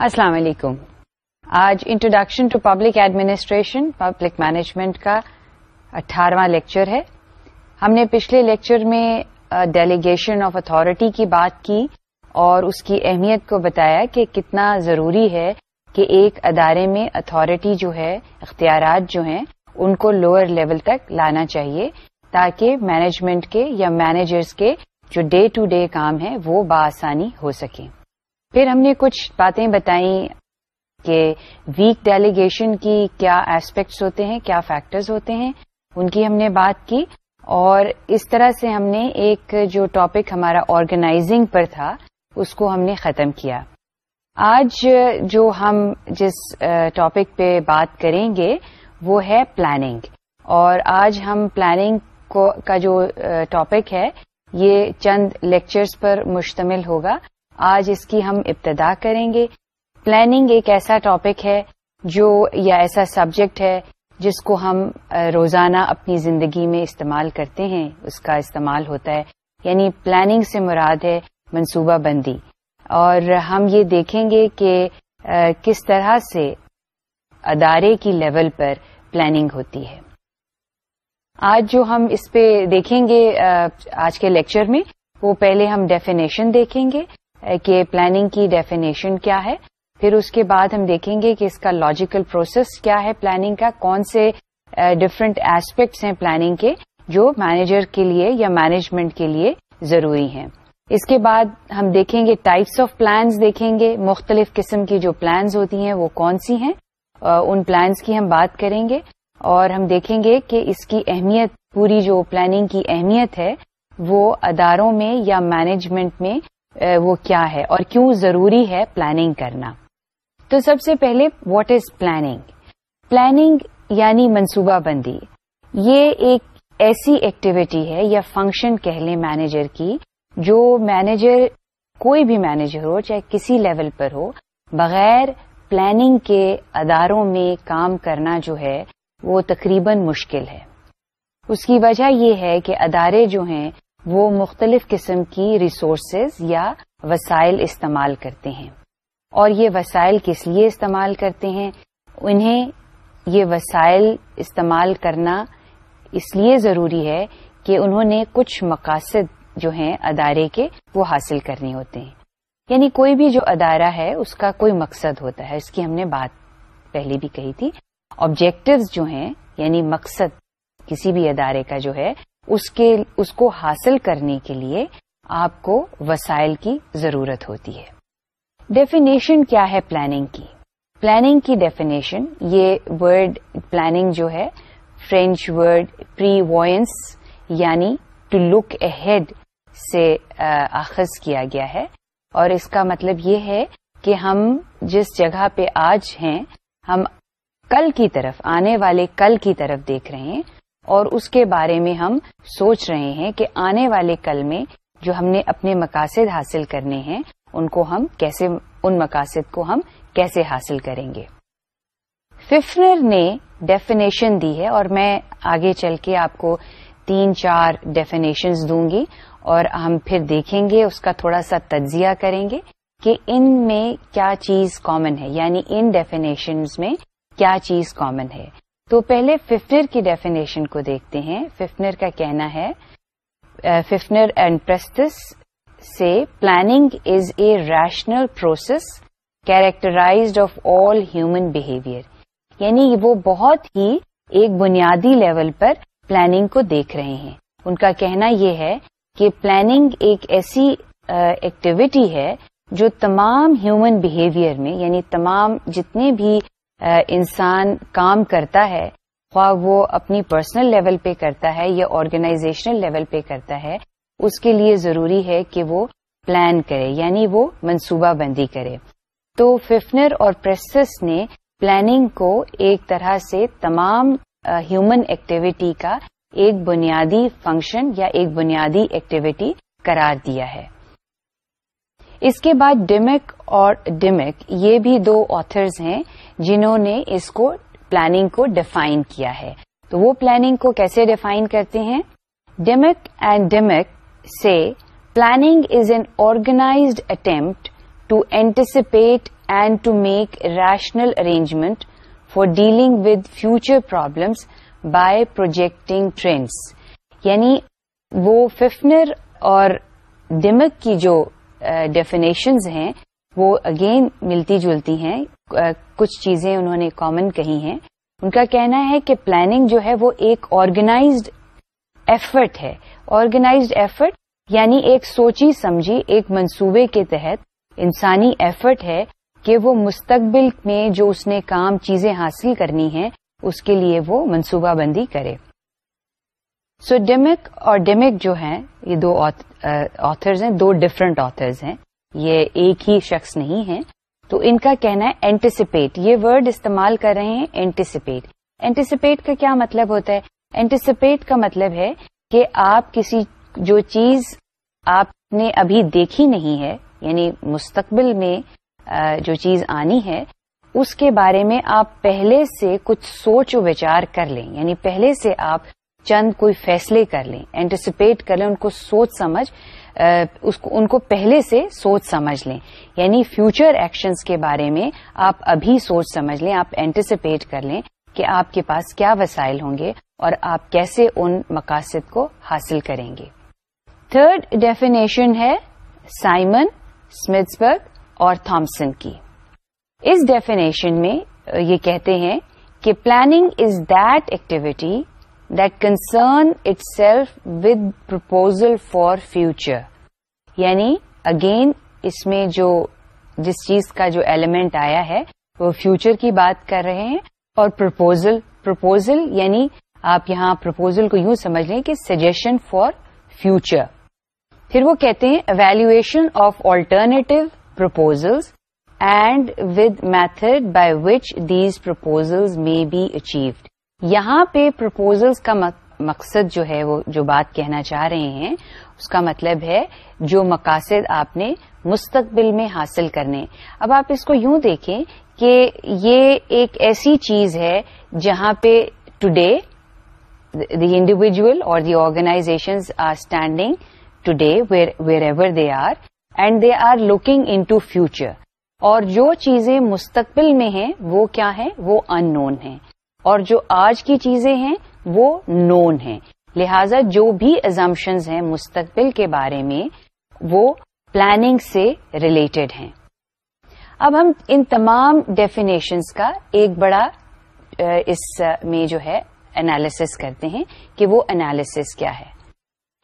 السلام علیکم۔ آج introduction to public administration public management کا اٹھارہواں لیکچر ہے۔ ہم نے پچھلے لیکچر میں ڈیلیگیشن آف اتارٹی کی بات کی اور اس کی اہمیت کو بتایا کہ کتنا ضروری ہے کہ ایک ادارے میں اتارٹی جو ہے، اختیارات جو ہیں، ان کو لوئر لیول تک لانا چاہیے تاکہ مینجمنٹ کے یا مینیجرز کے جو ڈے ٹو ڈے کام ہے وہ بآسانی ہو سکیں۔ پھر ہم نے کچھ باتیں بتائیں کہ ویک ڈیلیگیشن کی کیا ایسپیکٹس ہوتے ہیں، کیا فیکٹرز ہوتے ہیں، ان کی ہم نے بات کی۔ اور اس طرح سے ہم نے ایک جو ٹاپک ہمارا آرگنائزنگ پر تھا، اس کو ہم نے ختم کیا۔ آج جو ہم جس ٹاپک پہ بات کریں گے، وہ ہے پلاننگ اور آج ہم پلاننگ کا جو ٹاپک ہے، یہ چند لیکچرز پر مشتمل ہوگا۔ آج اس کی ہم ابتدا کریں گے۔ پلاننگ ایک ایسا ٹاپک ہے جو یا ایسا سبجیکٹ ہے جس کو ہم روزانہ اپنی زندگی میں استعمال کرتے ہیں۔ اس کا استعمال ہوتا ہے۔ یعنی پلاننگ سے مراد ہے منصوبہ بندی۔ اور ہم یہ دیکھیں گے کہ کس طرح سے ادارے کی لیول پر پلاننگ ہوتی ہے۔ آج جو ہم اس پہ دیکھیں گے آج کے لیکچر میں، وہ پہلے ہم ڈیفینیشن دیکھیں گے۔ کہ پلاننگ کی ڈیفینیشن کیا ہے۔ پھر اس کے بعد ہم دیکھیں گے کہ اس کا لاجیکل پروسیس کیا ہے۔ پلاننگ کا کون سے ڈفرنٹ ایسپیکٹس ہیں پلاننگ کے جو مینیجر کے لیے یا مینجمنٹ کے لیے ضروری ہیں۔ اس کے بعد ہم دیکھیں گے ٹائپس آف پلانز دیکھیں گے۔ مختلف قسم کی جو پلانز ہوتی ہیں وہ کون سی ہیں۔ ان پلانز کی ہم بات کریں گے۔ اور ہم دیکھیں گے کہ اس کی اہمیت، پوری جو پلاننگ کی اہمیت ہے وہ اداروں میں یا مینجمنٹ میں وہ کیا ہے اور کیوں ضروری ہے پلاننگ کرنا۔ تو سب سے پہلے واٹ از پلاننگ پلاننگ یعنی منصوبہ بندی۔ یہ ایک ایسی ایکٹیویٹی ہے یا فنکشن کہہ لیں مینیجر کی، جو مینیجر کوئی بھی مینیجر ہو، چاہے کسی لیول پر ہو، بغیر پلاننگ کے اداروں میں کام کرنا جو ہے، وہ تقریباً مشکل ہے۔ اس کی وجہ یہ ہے کہ ادارے جو ہیں وہ مختلف قسم کی ریسورسز یا وسائل استعمال کرتے ہیں۔ اور یہ وسائل کس لیے استعمال کرتے ہیں؟ انہیں یہ وسائل استعمال کرنا اس لیے ضروری ہے کہ انہوں نے کچھ مقاصد جو ہیں ادارے کے وہ حاصل کرنے ہوتے ہیں۔ یعنی کوئی بھی جو ادارہ ہے، اس کا کوئی مقصد ہوتا ہے۔ اس کی ہم نے بات پہلے بھی کہی تھی۔ آبجیکٹوز جو ہیں یعنی مقصد کسی بھی ادارے کا جو ہے اس کے، اس کو حاصل کرنے کے لیے آپ کو وسائل کی ضرورت ہوتی ہے۔ ڈیفینیشن کیا ہے پلاننگ کی؟ پلاننگ کی ڈیفینیشن یہ ورڈ پلاننگ جو ہے فرینچ ورڈ پری وائنس یعنی ٹو لک اے ہیڈ سے اخذ کیا گیا ہے۔ اور اس کا مطلب یہ ہے کہ ہم جس جگہ پہ آج ہیں، ہم کل کی طرف، آنے والے کل کی طرف دیکھ رہے ہیں اور اس کے بارے میں ہم سوچ رہے ہیں کہ آنے والے کل میں جو ہم نے اپنے مقاصد حاصل کرنے ہیں، ان کو ہم کیسے، ان مقاصد کو ہم کیسے حاصل کریں گے؟ ففنر نے ڈیفینیشن دی ہے اور میں آگے چل کے آپ کو تین چار ڈیفینیشنز دوں گی اور ہم پھر دیکھیں گے، اس کا تھوڑا سا تجزیہ کریں گے کہ ان میں کیا چیز کامن ہے یعنی ان ڈیفینیشنز میں کیا چیز کامن ہے۔ تو پہلے ففنر کی ڈیفینیشن کو دیکھتے ہیں۔ ففنر کا کہنا ہے ففنر اینڈ پرستس سے planning is a rational process characterized of all human behaviour یعنی وہ بہت ہی ایک بنیادی لیول پر پلاننگ کو دیکھ رہے ہیں۔ ان کا کہنا یہ ہے کہ پلاننگ ایک ایسی ایکٹیویٹی ہے جو تمام ہیومن بہیویئر میں یعنی تمام جتنے بھی انسان کام کرتا ہے، خواہ وہ اپنی پرسنل لیول پہ کرتا ہے یا آرگنائزیشنل لیول پہ کرتا ہے، اس کے لیے ضروری ہے کہ وہ پلان کرے یعنی وہ منصوبہ بندی کرے۔ تو ففنر اور پریسس نے پلاننگ کو ایک طرح سے تمام ہیومن ایکٹیویٹی کا ایک بنیادی فنکشن یا ایک بنیادی ایکٹیویٹی قرار دیا ہے۔ اس کے بعد ڈیمک اور ڈیمک، یہ بھی دو آتھرز ہیں جنہوں نے اس کو پلاننگ کو ڈیفائن کیا ہے تو وہ پلاننگ کو کیسے ڈیفائن کرتے ہیں ڈیمک اینڈ ڈیمک سے planning is an organised attempt to anticipate and to make rational arrangement for dealing with future problems by projecting trends. یعنی وہ ففنر اور ڈمک کی جو ڈیفینیشنز ہیں، وہ اگین ملتی جلتی ہیں کچھ چیزیں انہوں نے کامن کہی ہیں۔ ان کا کہنا ہے کہ پلاننگ جو ہے وہ ایک آرگنائزڈ ایفرٹ ہے۔ آرگنائزڈ ایفرٹ یعنی ایک سوچی سمجھی، ایک منصوبے کے تحت انسانی ایفرٹ ہے کہ وہ مستقبل میں جو اس نے کام، چیزیں حاصل کرنی ہیں، اس کے لیے وہ منصوبہ بندی کرے۔ سو ڈیمک اور ڈیمک جو ہیں، یہ دو آتھرز ہیں، دو ڈفرنٹ آتھرز ہیں۔ یہ ایک ہی شخص نہیں ہے تو ان کا کہنا ہے اینٹیسپیٹ یہ ورڈ استعمال کر رہے ہیں اینٹیسپیٹ اینٹیسپیٹ کا کیا مطلب ہوتا ہے؟ اینٹیسپیٹ کا مطلب ہے کہ آپ کسی جو چیز آپ نے ابھی دیکھی نہیں ہے یعنی مستقبل میں جو چیز آنی ہے، اس کے بارے میں آپ پہلے سے کچھ سوچ و وچار کر لیں۔ یعنی پہلے سے آپ چند کوئی فیصلے کر لیں اینٹیسپیٹ کر لیں، ان کو سوچ سمجھ اس کو، ان کو پہلے سے سوچ سمجھ لیں۔ یعنی فیوچر ایکشنز کے بارے میں آپ ابھی سوچ سمجھ لیں، آپ اینٹیسپیٹ کر لیں کہ آپ کے پاس کیا وسائل ہوں گے اور آپ کیسے ان مقاصد کو حاصل کریں گے۔ تھرڈ ڈیفینیشن ہے سائمن اسمتسبرگ اور تھامسن کی۔ اس ڈیفینیشن میں یہ کہتے ہیں کہ planning is that activity that concern itself with proposal for future یعنی اگین اس میں جو، جس چیز کا جو ایلیمنٹ آیا ہے، وہ فیوچر کی بات کر رہے ہیں اور پرپوزل پرپوزل یعنی آپ یہاں پرپوزل کو یوں سمجھ لیں کہ سجیشن فار فیوچر پھر وہ کہتے ہیں evaluation of alternative proposals and with method by which these proposals may be achieved یہاں پہ پرپوزلز کا مقصد جو ہے وہ جو بات کہنا چاہ رہے ہیں، اس کا مطلب ہے جو مقاصد آپ نے مستقبل میں حاصل کرنے۔ اب آپ اس کو یوں دیکھیں کہ یہ ایک ایسی چیز ہے جہاں پہ ٹوڈے دی انڈیویجل اور the organisations are standing today wherever they are and they are looking into future اور جو چیزیں مستقبل میں ہیں، وہ کیا ہیں؟ وہ ان نون ہیں۔ اور جو آج کی چیزیں ہیں وہ نون ہیں۔ لہذا جو بھی ازمپشنز ہیں مستقبل کے بارے میں وہ پلاننگ سے ریلیٹڈ ہیں۔ اب ہم ان تمام ڈیفینیشنز کا ایک بڑا اس میں جو ہے انالیسس کرتے ہیں کہ وہ انالیسس کیا ہے۔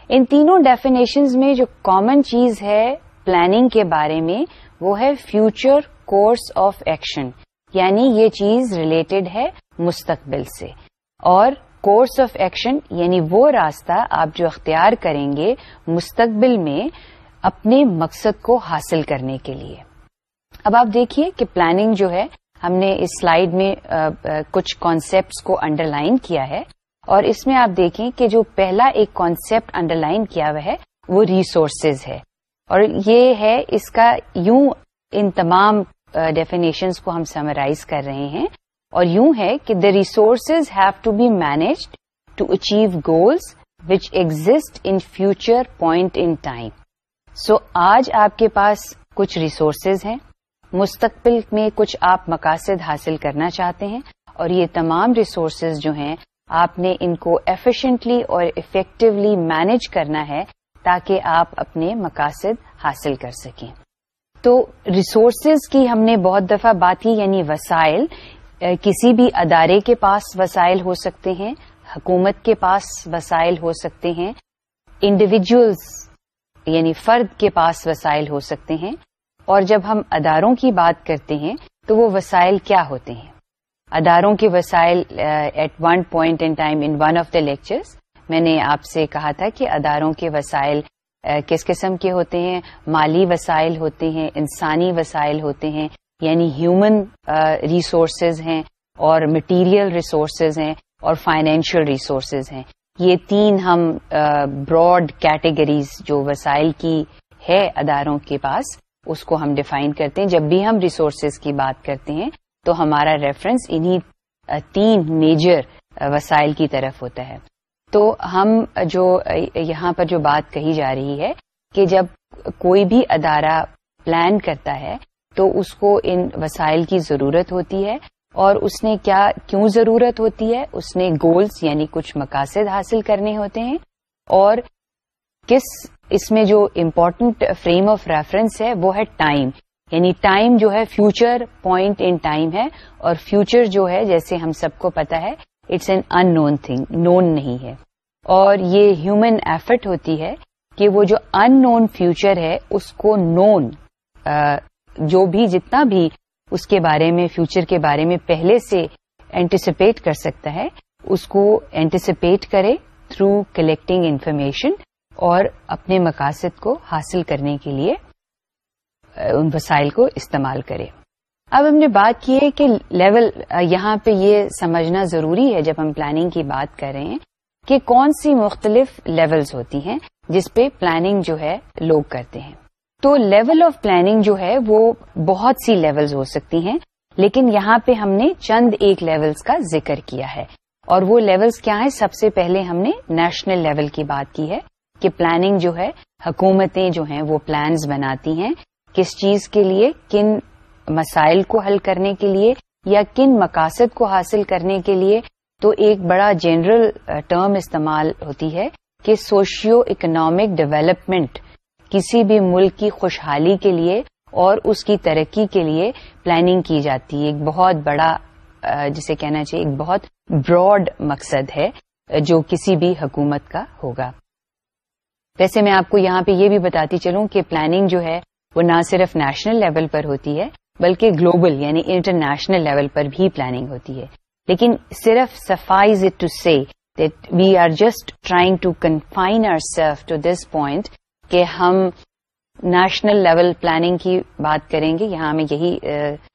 ان تینوں ڈیفینیشنز میں جو کامن چیز ہے پلاننگ کے بارے میں وہ ہے فیوچر کورس آف ایکشن یعنی یہ چیز ریلیٹڈ ہے مستقبل سے۔ اور کورس آف ایکشن یعنی وہ راستہ آپ جو اختیار کریں گے مستقبل میں اپنے مقصد کو حاصل کرنے کے لیے۔ اب آپ دیکھیے کہ پلاننگ جو ہے، ہم نے اس سلائیڈ میں کچھ کانسیپٹس کو انڈر لائن کیا ہے۔ اور اس میں آپ دیکھیں کہ جو پہلا ایک کانسیپٹ انڈر لائن کیا ہوا ہے، وہ ریسورسز ہے۔ اور یہ ہے، اس کا یوں ان تمام ڈیفینیشنس کو ہم سمرائز کر رہے ہیں۔ اور یوں ہے کہ the resources have to be managed to achieve goals which exist in future point in time so آج آپ کے پاس کچھ ریسورسز ہیں۔ مستقبل میں کچھ آپ مقاصد حاصل کرنا چاہتے ہیں اور یہ تمام ریسورسز جو ہیں، آپ نے ان کو ایفیشینٹلی اور افیکٹولی مینج کرنا ہے تاکہ آپ اپنے مقاصد حاصل کر سکیں۔ تو ریسورسز کی ہم نے بہت دفعہ بات کی یعنی وسائل کسی بھی ادارے کے پاس وسائل ہو سکتے ہیں، حکومت کے پاس وسائل ہو سکتے ہیں انڈیویجلس یعنی فرد کے پاس وسائل ہو سکتے ہیں۔ اور جب ہم اداروں کی بات کرتے ہیں، تو وہ وسائل کیا ہوتے ہیں؟ اداروں کے وسائل at one point in time in one of the lectures میں نے آپ سے کہا تھا کہ اداروں کے وسائل کس قسم کے ہوتے ہیں؟ مالی وسائل ہوتے ہیں، انسانی وسائل ہوتے ہیں۔ یعنی ہیومن ریسورسز uh, ہیں اور مٹیریل ریسورسز ہیں اور فائنینشیل ریسورسز ہیں۔ یہ تین ہم uh, براڈ کیٹیگریز جو وسائل کی ہے اداروں کے پاس، اس کو ہم ڈیفائن کرتے ہیں۔ جب بھی ہم ریسورسز کی بات کرتے ہیں، تو ہمارا ریفرنس انہی uh, تین میجر وسائل کی طرف ہوتا ہے۔ تو ہم جو یہاں پر جو بات کہی جا رہی ہے کہ جب کوئی بھی ادارہ پلان کرتا ہے تو اس کو ان وسائل کی ضرورت ہوتی ہے اور اس نے کیا کیوں ضرورت ہوتی ہے؟ اس نے گولز یعنی کچھ مقاصد حاصل کرنے ہوتے ہیں اور کس اس میں جو امپورٹنٹ فریم آف ریفرنس ہے وہ ہے ٹائم یعنی ٹائم جو ہے فیوچر پوائنٹ ان ٹائم ہے اور فیوچر جو ہے جیسے ہم سب کو پتا ہے it's an unknown thing known نہیں ہے. اور یہ ہیومن ایفرٹ ہوتی ہے کہ وہ جو ان نون فیوچر ہے اس کو نون جو بھی جتنا بھی اس کے بارے میں فیوچر کے بارے میں پہلے سے اینٹیسپیٹ کر سکتا ہے، اس کو اینٹیسپیٹ کرے تھرو کلیکٹنگ انفارمیشن اور اپنے مقاصد کو حاصل کرنے کے لیے ان وسائل کو استعمال کرے۔ اب ہم نے بات کی ہے کہ لیول یہاں پہ یہ سمجھنا ضروری ہے جب ہم پلاننگ کی بات کر رہے ہیں کہ کون سی مختلف لیولز ہوتی ہیں جس پہ پلاننگ جو ہے لوگ کرتے ہیں۔ تو لیول آف پلاننگ جو ہے وہ بہت سی لیولز ہو سکتی ہیں، لیکن یہاں پہ ہم نے چند ایک لیولز کا ذکر کیا ہے۔ اور وہ لیولز کیا ہیں؟ سب سے پہلے ہم نے نیشنل لیول کی بات کی ہے کہ پلاننگ جو ہے، حکومتیں جو ہیں وہ پلانز بناتی ہیں۔ کس چیز کے لیے؟ کن مسائل کو حل کرنے کے لیے یا کن مقاصد کو حاصل کرنے کے لیے۔ تو ایک بڑا جنرل ٹرم uh, استعمال ہوتی ہے کہ سوشیو اکنامک ڈیولپمنٹ کسی بھی ملک کی خوشحالی کے لیے اور اس کی ترقی کے لیے پلاننگ کی جاتی ہے۔ ایک بہت بڑا جسے کہنا چاہیے، ایک بہت براڈ مقصد ہے، جو کسی بھی حکومت کا ہوگا۔ ویسے میں آپ کو یہاں پہ یہ بھی بتاتی چلوں کہ پلاننگ جو ہے، وہ نہ صرف نیشنل لیول پر ہوتی ہے، بلکہ گلوبل یعنی انٹرنیشنل لیول پر بھی پلاننگ ہوتی ہے۔ لیکن صرف suffices it to see that we are just trying to confine ourself to this point کہ ہم نیشنل لیول پلاننگ کی بات کریں گے، یہاں ہمیں یہی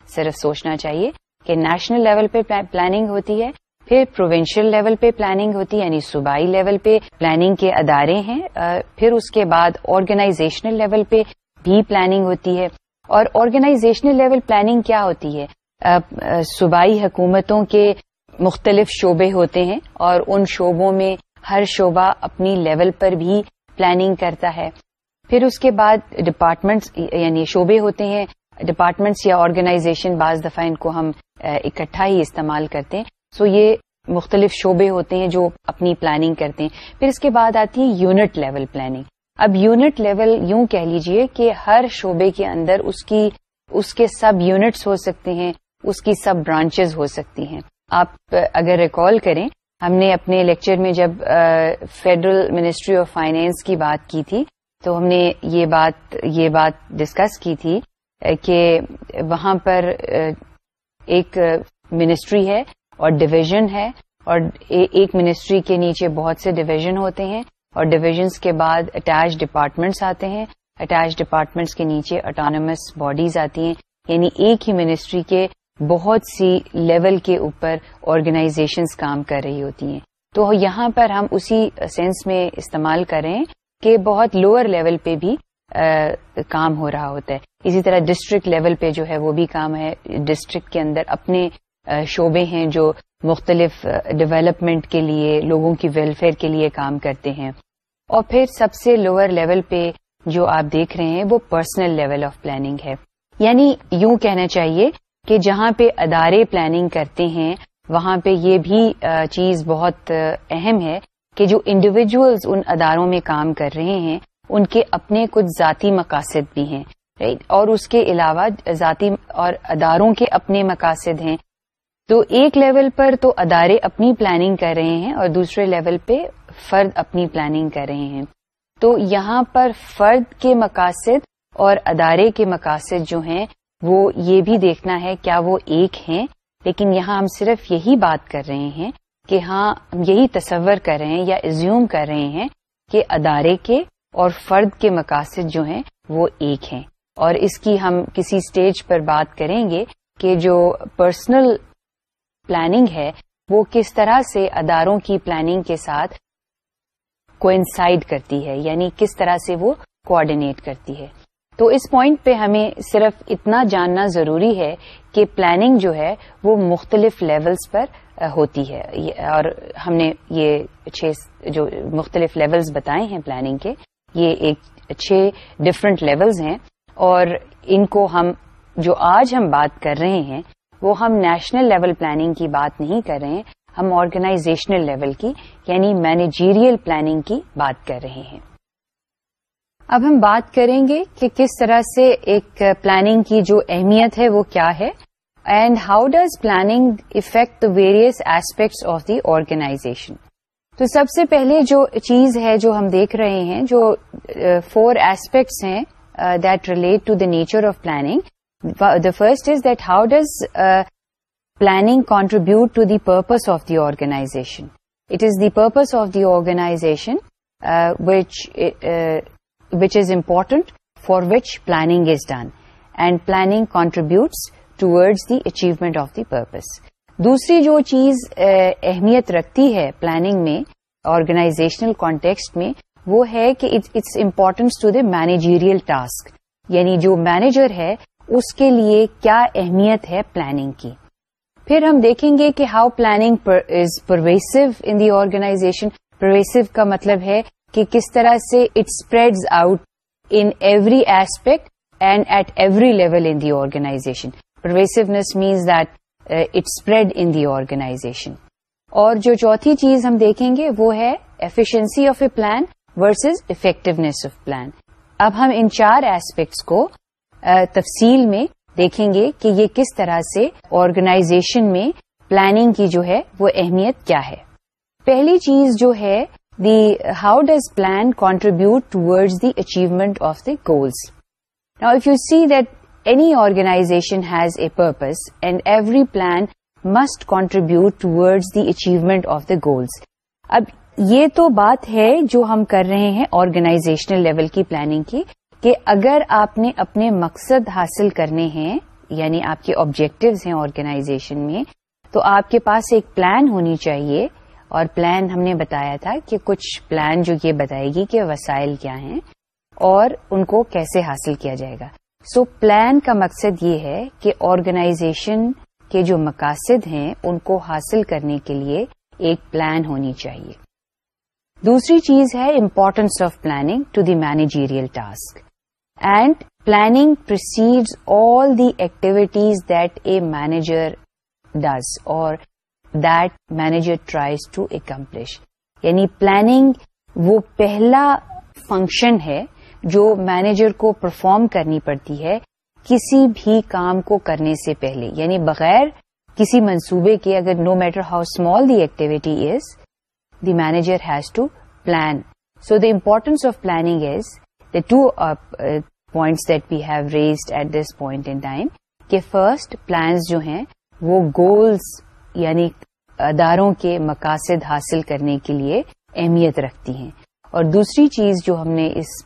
صرف سوچنا چاہیے کہ نیشنل لیول پہ پلاننگ ہوتی ہے، پھر پروونشل لیول پہ پلاننگ ہوتی ہے یعنی صوبائی لیول پہ پلاننگ کے ادارے ہیں پھر اس کے بعد آرگنائزیشنل لیول پہ بھی پلاننگ ہوتی ہے۔ اور آرگنائزیشنل لیول پلاننگ کیا ہوتی ہے؟ صوبائی حکومتوں کے مختلف شعبے ہوتے ہیں اور ان شعبوں میں ہر شعبہ اپنی لیول پر بھی پلاننگ کرتا ہے۔ پھر اس کے بعد ڈپارٹمنٹس یعنی شعبے ہوتے ہیں۔ ڈپارٹمنٹس یا آرگنائزیشن بعض دفعہ ان کو ہم اکٹھا ہی استعمال کرتے ہیں۔ سو یہ مختلف شعبے ہوتے ہیں جو اپنی پلاننگ کرتے ہیں۔ پھر اس کے بعد آتی ہے یونٹ لیول پلاننگ اب یونٹ لیول یوں کہہ لیجیے کہ ہر شعبے کے اندر اس کی، اس کے سب یونٹس ہو سکتے ہیں، اس کی سب برانچز ہو سکتی ہیں۔ آپ اگر ریکال کریں ہم نے اپنے لیکچر میں جب فیڈرل منسٹری آف فائنینس کی بات کی تھی، تو ہم نے یہ بات یہ بات ڈسکس کی تھی کہ وہاں پر ایک منسٹری ہے اور ڈویژن ہے اور ایک منسٹری کے نیچے بہت سے ڈویژن ہوتے ہیں اور ڈویژنس کے بعد اٹیچ ڈپارٹمنٹس آتے ہیں۔ اٹیچ ڈپارٹمنٹس کے نیچے اٹانومس باڈیز آتی ہیں یعنی ایک ہی منسٹری کے بہت سی لیول کے اوپر آرگنائزیشنس کام کر رہی ہوتی ہیں۔ تو یہاں پر ہم اسی سینس میں استعمال کریں کہ بہت لوور لیول پہ بھی آ, کام ہو رہا ہوتا ہے۔ اسی طرح ڈسٹرکٹ لیول پہ جو ہے وہ بھی کام ہے۔ ڈسٹرکٹ کے اندر اپنے شعبے ہیں جو مختلف ڈیولپمنٹ کے لیے لوگوں کی ویلفیئر کے لیے کام کرتے ہیں۔ اور پھر سب سے لوور لیول پہ جو آپ دیکھ رہے ہیں وہ پرسنل لیول آف پلاننگ ہے۔ یعنی یوں کہنا چاہیے کہ جہاں پہ ادارے پلاننگ کرتے ہیں، وہاں پہ یہ بھی چیز بہت اہم ہے کہ جو انڈیویجلز ان اداروں میں کام کر رہے ہیں، ان کے اپنے کچھ ذاتی مقاصد بھی ہیں اور اس کے علاوہ ذاتی اور اداروں کے اپنے مقاصد ہیں۔ تو ایک لیول پر تو ادارے اپنی پلاننگ کر رہے ہیں اور دوسرے لیول پہ فرد اپنی پلاننگ کر رہے ہیں۔ تو یہاں پر فرد کے مقاصد اور ادارے کے مقاصد جو ہیں وہ یہ بھی دیکھنا ہے کیا وہ ایک ہیں۔ لیکن یہاں ہم صرف یہی بات کر رہے ہیں کہ ہاں ہم یہی تصور کر رہے ہیں یا ایزیوم کر رہے ہیں کہ ادارے کے اور فرد کے مقاصد جو ہیں وہ ایک ہیں۔ اور اس کی ہم کسی سٹیج پر بات کریں گے کہ جو پرسنل پلاننگ ہے، وہ کس طرح سے اداروں کی پلاننگ کے ساتھ کوئنسائڈ کرتی ہے یعنی کس طرح سے وہ کوآڈینیٹ کرتی ہے۔ تو اس پوائنٹ پہ ہمیں صرف اتنا جاننا ضروری ہے کہ پلاننگ جو ہے وہ مختلف لیولز پر ہوتی ہے۔ اور ہم نے یہ چھ جو مختلف لیولز بتائے ہیں پلاننگ کے، یہ ایک چھ ڈفرنٹ لیولز ہیں۔ اور ان کو ہم، جو آج ہم بات کر رہے ہیں، وہ ہم نیشنل لیول پلاننگ کی بات نہیں کر رہے ہیں، ہم آرگنائزیشنل لیول کی یعنی مینیجیریل پلاننگ کی بات کر رہے ہیں۔ اب ہم بات کریں گے کہ کس طرح سے ایک پلاننگ کی جو اہمیت ہے وہ کیا ہے and how does planning affect the various aspects of the organisation تو سب سے پہلے جو چیز ہے جو ہم دیکھ رہے ہیں جو uh, فور ایسپیکٹس ہیں that relate to the nature of planning the first is that how does planning contribute to the purpose of the organisation it is the purpose of the organisation which which is important for which planning is done and planning contributes towards the achievement of the purpose دوسری جو چیز اہمیت رکھتی ہے planning میں organizational context میں وہ ہے کہ its importance to the managerial task یعنی جو مینیجر ہے اس کے لیے کیا اہمیت ہے پلاننگ کی پھر ہم دیکھیں گے کہ how planning is pervasive in the organisation pervasive کا مطلب ہے کہ کس طرح سے it spreads out in every aspect and at every level in the organisation pervasiveness means that it spread in the organisation اور جو چوتھی چیز ہم دیکھیں گے وہ ہے efficiency of a plan versus effectiveness of plan اب ہم ان چار ایسپیکٹس کو uh, تفصیل میں دیکھیں گے کہ یہ کس طرح سے آرگنائزیشن میں پلاننگ کی جو ہے وہ اہمیت کیا ہے۔ پہلی چیز جو ہے the how does plan contribute towards the achievement of the goals نا if you see that any organisation has a purpose and every plan must contribute towards the achievement of the goals اب یہ تو بات ہے جو ہم کر رہے ہیں آرگنائزیشنل لیول کی پلاننگ کی کہ اگر آپ نے اپنے مقصد حاصل کرنے ہیں یعنی آپ کے آبجیکٹوز ہیں آرگنائزیشن میں تو آپ کے پاس ایک پلان ہونی چاہیے اور پلان ہم نے بتایا تھا کہ کچھ پلان جو یہ بتائے گی کہ وسائل کیا ہیں اور ان کو کیسے حاصل کیا جائے گا۔ سو so, پلان کا مقصد یہ ہے کہ آرگنائزیشن کے جو مقاصد ہیں ان کو حاصل کرنے کے لیے ایک پلان ہونی چاہیے۔ دوسری چیز ہے importance of planning to the managerial task and planning precede all the activities that a manager does اور that manager tries to accomplish یعنی پلاننگ وہ پہلا فنکشن ہے جو مینیجر کو پرفارم کرنی پڑتی ہے کسی بھی کام کو کرنے سے پہلے. یعنی بغیر کسی منصوبے کے اگر no matter how small the activity is the manager has to plan so the importance of planning is the two points that we have raised at this point in time کہ فرسٹ پلانس جو ہیں وہ goals یعنی اداروں کے مقاصد حاصل کرنے کے لیے اہمیت رکھتی ہیں۔ اور دوسری چیز جو ہم نے اس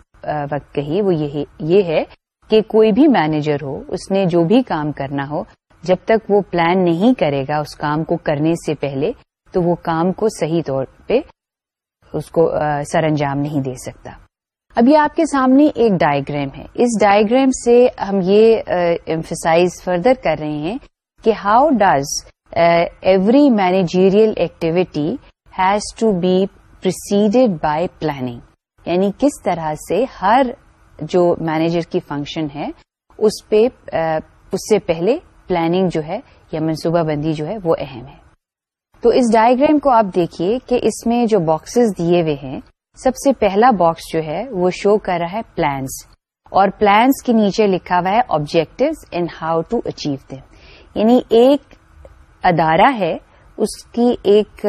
وقت کہی وہ یہ ہے کہ کوئی بھی مینیجر ہو، اس نے جو بھی کام کرنا ہو، جب تک وہ پلان نہیں کرے گا اس کام کو کرنے سے پہلے، تو وہ کام کو صحیح طور پہ اس کو سر انجام نہیں دے سکتا۔ اب یہ آپ کے سامنے ایک ڈائیگرام ہے۔ اس ڈائیگرام سے ہم یہ ایمفسائز فردر کر رہے ہیں کہ how does every managerial activity has to be preceded by planning یعنی کس طرح سے ہر جو مینیجر کی فنکشن ہے، اس پہ uh, اس سے پہلے پلاننگ جو ہے یا منصوبہ بندی جو ہے، وہ اہم ہے۔ تو اس ڈائگرام کو آپ دیکھیے کہ اس میں جو باکسز دیے ہوئے ہیں، سب سے پہلا باکس جو ہے، وہ شو کر رہا ہے پلانس اور پلانس کے نیچے لکھا ہوا ہے objectives and how to achieve them یعنی ایک ادارہ ہے، اس کی ایک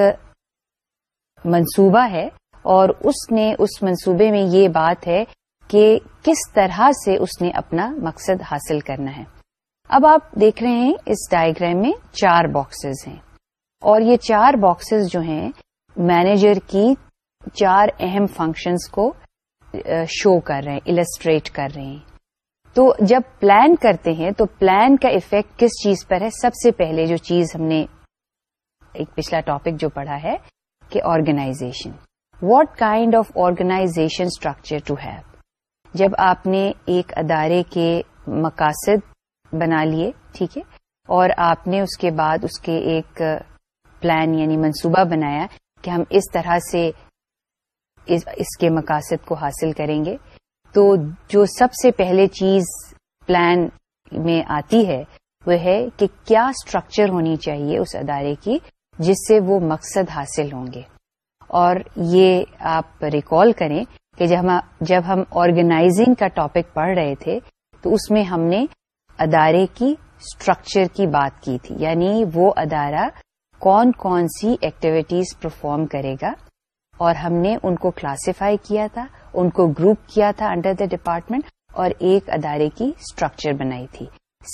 منصوبہ ہے اور اس نے، اس منصوبے میں یہ بات ہے کہ کس طرح سے اس نے اپنا مقصد حاصل کرنا ہے۔ اب آپ دیکھ رہے ہیں، اس ڈائگرام میں چار باکسز ہیں۔ اور یہ چار باکسز جو ہیں مینیجر کی چار اہم فنکشنز کو شو کر رہے ہیں السٹریٹ کر رہے ہیں۔ تو جب پلان کرتے ہیں تو پلان کا افیکٹ کس چیز پر ہے؟ سب سے پہلے جو چیز ہم نے ایک پچھلا ٹاپک جو پڑھا ہے کہ organisation what kind of organisation structure to have جب آپ نے ایک ادارے کے مقاصد بنا لیے، ٹھیک ہے؟ اور آپ نے اس کے بعد اس کے ایک پلان یعنی منصوبہ بنایا کہ ہم اس طرح سے اس کے مقاصد کو حاصل کریں گے۔ تو جو سب سے پہلے چیز پلان میں آتی ہے وہ ہے کہ کیا اسٹرکچر ہونی چاہیے اس ادارے کی جس سے وہ مقصد حاصل ہوں گے۔ اور یہ آپ ریکال کریں کہ جب ہم آرگنائزنگ کا ٹاپک پڑھ رہے تھے تو اس میں ہم نے ادارے کی اسٹرکچر کی بات کی تھی۔ یعنی وہ ادارہ کون کون سی ایکٹیویٹیز پرفارم کرے گا اور ہم نے ان کو کلاسیفائی کیا تھا، ان کو گروپ کیا تھا انڈر دا ڈپارٹمنٹ اور ایک ادارے کی اسٹرکچر بنائی تھی۔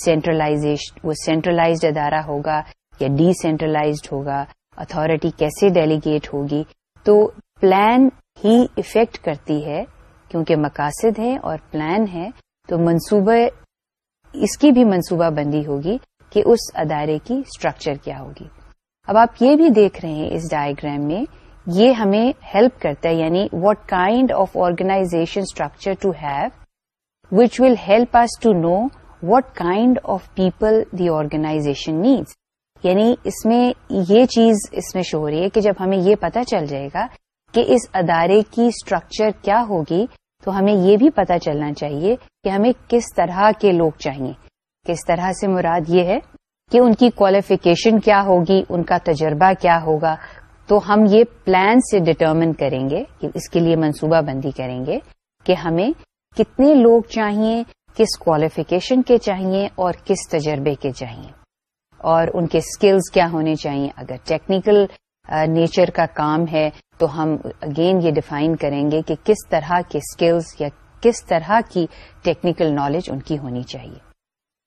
سینٹرلائزیشن وہ سینٹرلائزڈ ادارہ ہوگا یا ڈی سینٹرلائزڈ ہوگا اتارٹی کیسے ڈیلیگیٹ ہوگی؟ تو پلان ہی افیکٹ کرتی ہے کیونکہ مقاصد ہیں اور پلان ہے، تو منصوبہ، اس کی بھی منصوبہ بندی ہوگی کہ اس ادارے کی اسٹرکچر کیا ہوگی۔ اب آپ یہ بھی دیکھ رہے ہیں اس ڈائگرام میں یہ ہمیں ہیلپ کرتا ہے یعنی what kind of organisation structure to have which will help us to know what kind of people the organisation needs یعنی اس میں یہ چیز اس میں شو ہو رہی ہے کہ جب ہمیں یہ پتا چل جائے گا کہ اس ادارے کی اسٹرکچر کیا ہوگی، تو ہمیں یہ بھی پتا چلنا چاہیے کہ ہمیں کس طرح کے لوگ چاہیے۔ کس طرح سے مراد یہ ہے کہ ان کی کوالیفیکیشن کیا ہوگی، ان کا تجربہ کیا ہوگا تو ہم یہ پلان سے ڈٹرمن کریں گے اس کے لیے منصوبہ بندی کریں گے کہ ہمیں کتنے لوگ چاہیے، کس کوالیفیکیشن کے چاہیے اور کس تجربے کے چاہیے۔ اور ان کے اسکلز کیا ہونے چاہیے۔ اگر ٹیکنیکل نیچر کا کام ہے تو ہم اگین یہ ڈیفائن کریں گے کہ کس طرح کے اسکلز یا کس طرح کی ٹیکنیکل نالج ان کی ہونی چاہیے۔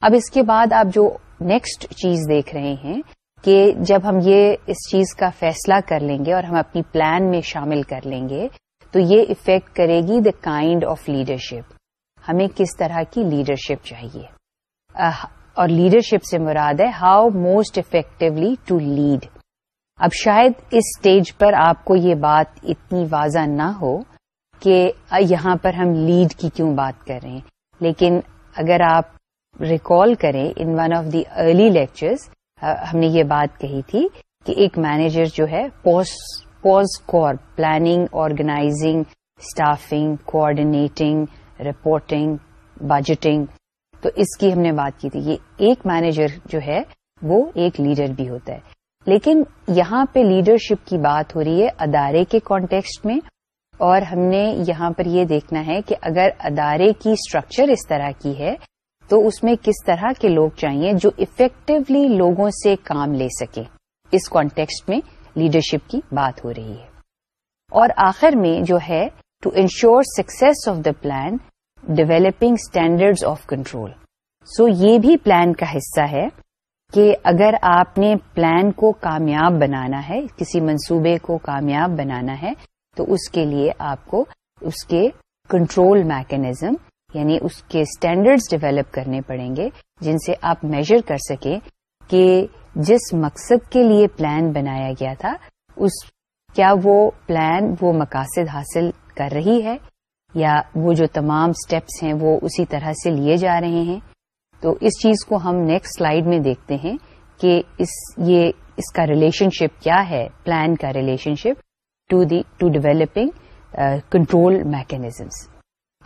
اب اس کے بعد آپ جو نیکسٹ چیز دیکھ رہے ہیں کہ جب ہم یہ اس چیز کا فیصلہ کر لیں گے اور ہم اپنی پلان میں شامل کر لیں گے، تو یہ افیکٹ کرے گی دا کائنڈ آف لیڈرشپ ہمیں کس طرح کی لیڈرشپ چاہیے؟ اور لیڈرشپ سے مراد ہے how most effectively to lead اب شاید اس سٹیج پر آپ کو یہ بات اتنی واضح نہ ہو کہ یہاں پر ہم لیڈ کی کیوں بات کر رہے ہیں، لیکن اگر آپ ریکال کریں in one of the early lectures ہم نے یہ بات کہی تھی کہ ایک مینیجر جو ہے POSDCORB planning organizing staffing coordinating reporting budgeting تو اس کی ہم نے بات کی تھی۔ یہ ایک مینیجر جو ہے وہ ایک لیڈر بھی ہوتا ہے۔ لیکن یہاں پہ لیڈرشپ کی بات ہو رہی ہے ادارے کے کانٹیکسٹ میں اور ہم نے یہاں پر یہ دیکھنا ہے کہ اگر ادارے کی اسٹرکچر اس طرح کی ہے تو اس میں کس طرح کے لوگ چاہیے جو افیکٹولی لوگوں سے کام لے سکیں اس کانٹیکسٹ میں لیڈرشپ کی بات ہو رہی ہے۔ اور آخر میں جو ہے to ensure success of the plan developing standards of control so یہ بھی پلان کا حصہ ہے کہ اگر آپ نے پلان کو کامیاب بنانا ہے، کسی منصوبے کو کامیاب بنانا ہے، تو اس کے لیے آپ کو اس کے کنٹرول میکنزم یعنی اس کے اسٹینڈرڈز ڈیولپ کرنے پڑیں گے، جن سے آپ میجر کر سکیں کہ جس مقصد کے لیے پلان بنایا گیا تھا، اس کیا وہ پلان وہ مقاصد حاصل کر رہی ہے، یا وہ جو تمام سٹیپس ہیں وہ اسی طرح سے لیے جا رہے ہیں۔ تو اس چیز کو ہم نیکسٹ سلائیڈ میں دیکھتے ہیں کہ اس، یہ، اس کا ریلیشن شپ کیا ہے پلان کا relationship to the to developing control mechanisms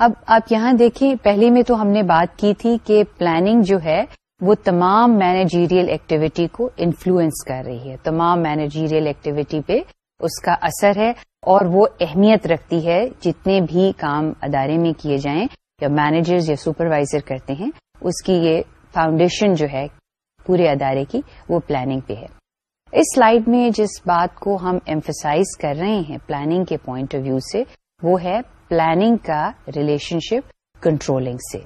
اب آپ یہاں دیکھیں، پہلے میں تو ہم نے بات کی تھی کہ پلاننگ جو ہے، وہ تمام مینیجیریل ایکٹیویٹی کو انفلوئنس کر رہی ہے۔ تمام مینیجیریل ایکٹیویٹی پہ اس کا اثر ہے اور وہ اہمیت رکھتی ہے جتنے بھی کام ادارے میں کیے جائیں یا مینیجرز یا سپروائزر کرتے ہیں، اس کی یہ فاؤنڈیشن جو ہے پورے ادارے کی وہ پلاننگ پہ ہے۔ اس سلائیڈ میں جس بات کو ہم ایمفسائز کر رہے ہیں پلاننگ کے پوائنٹ آف ویو سے، وہ ہے پلاننگ کا ریلیشن شپ کنٹرولنگ سے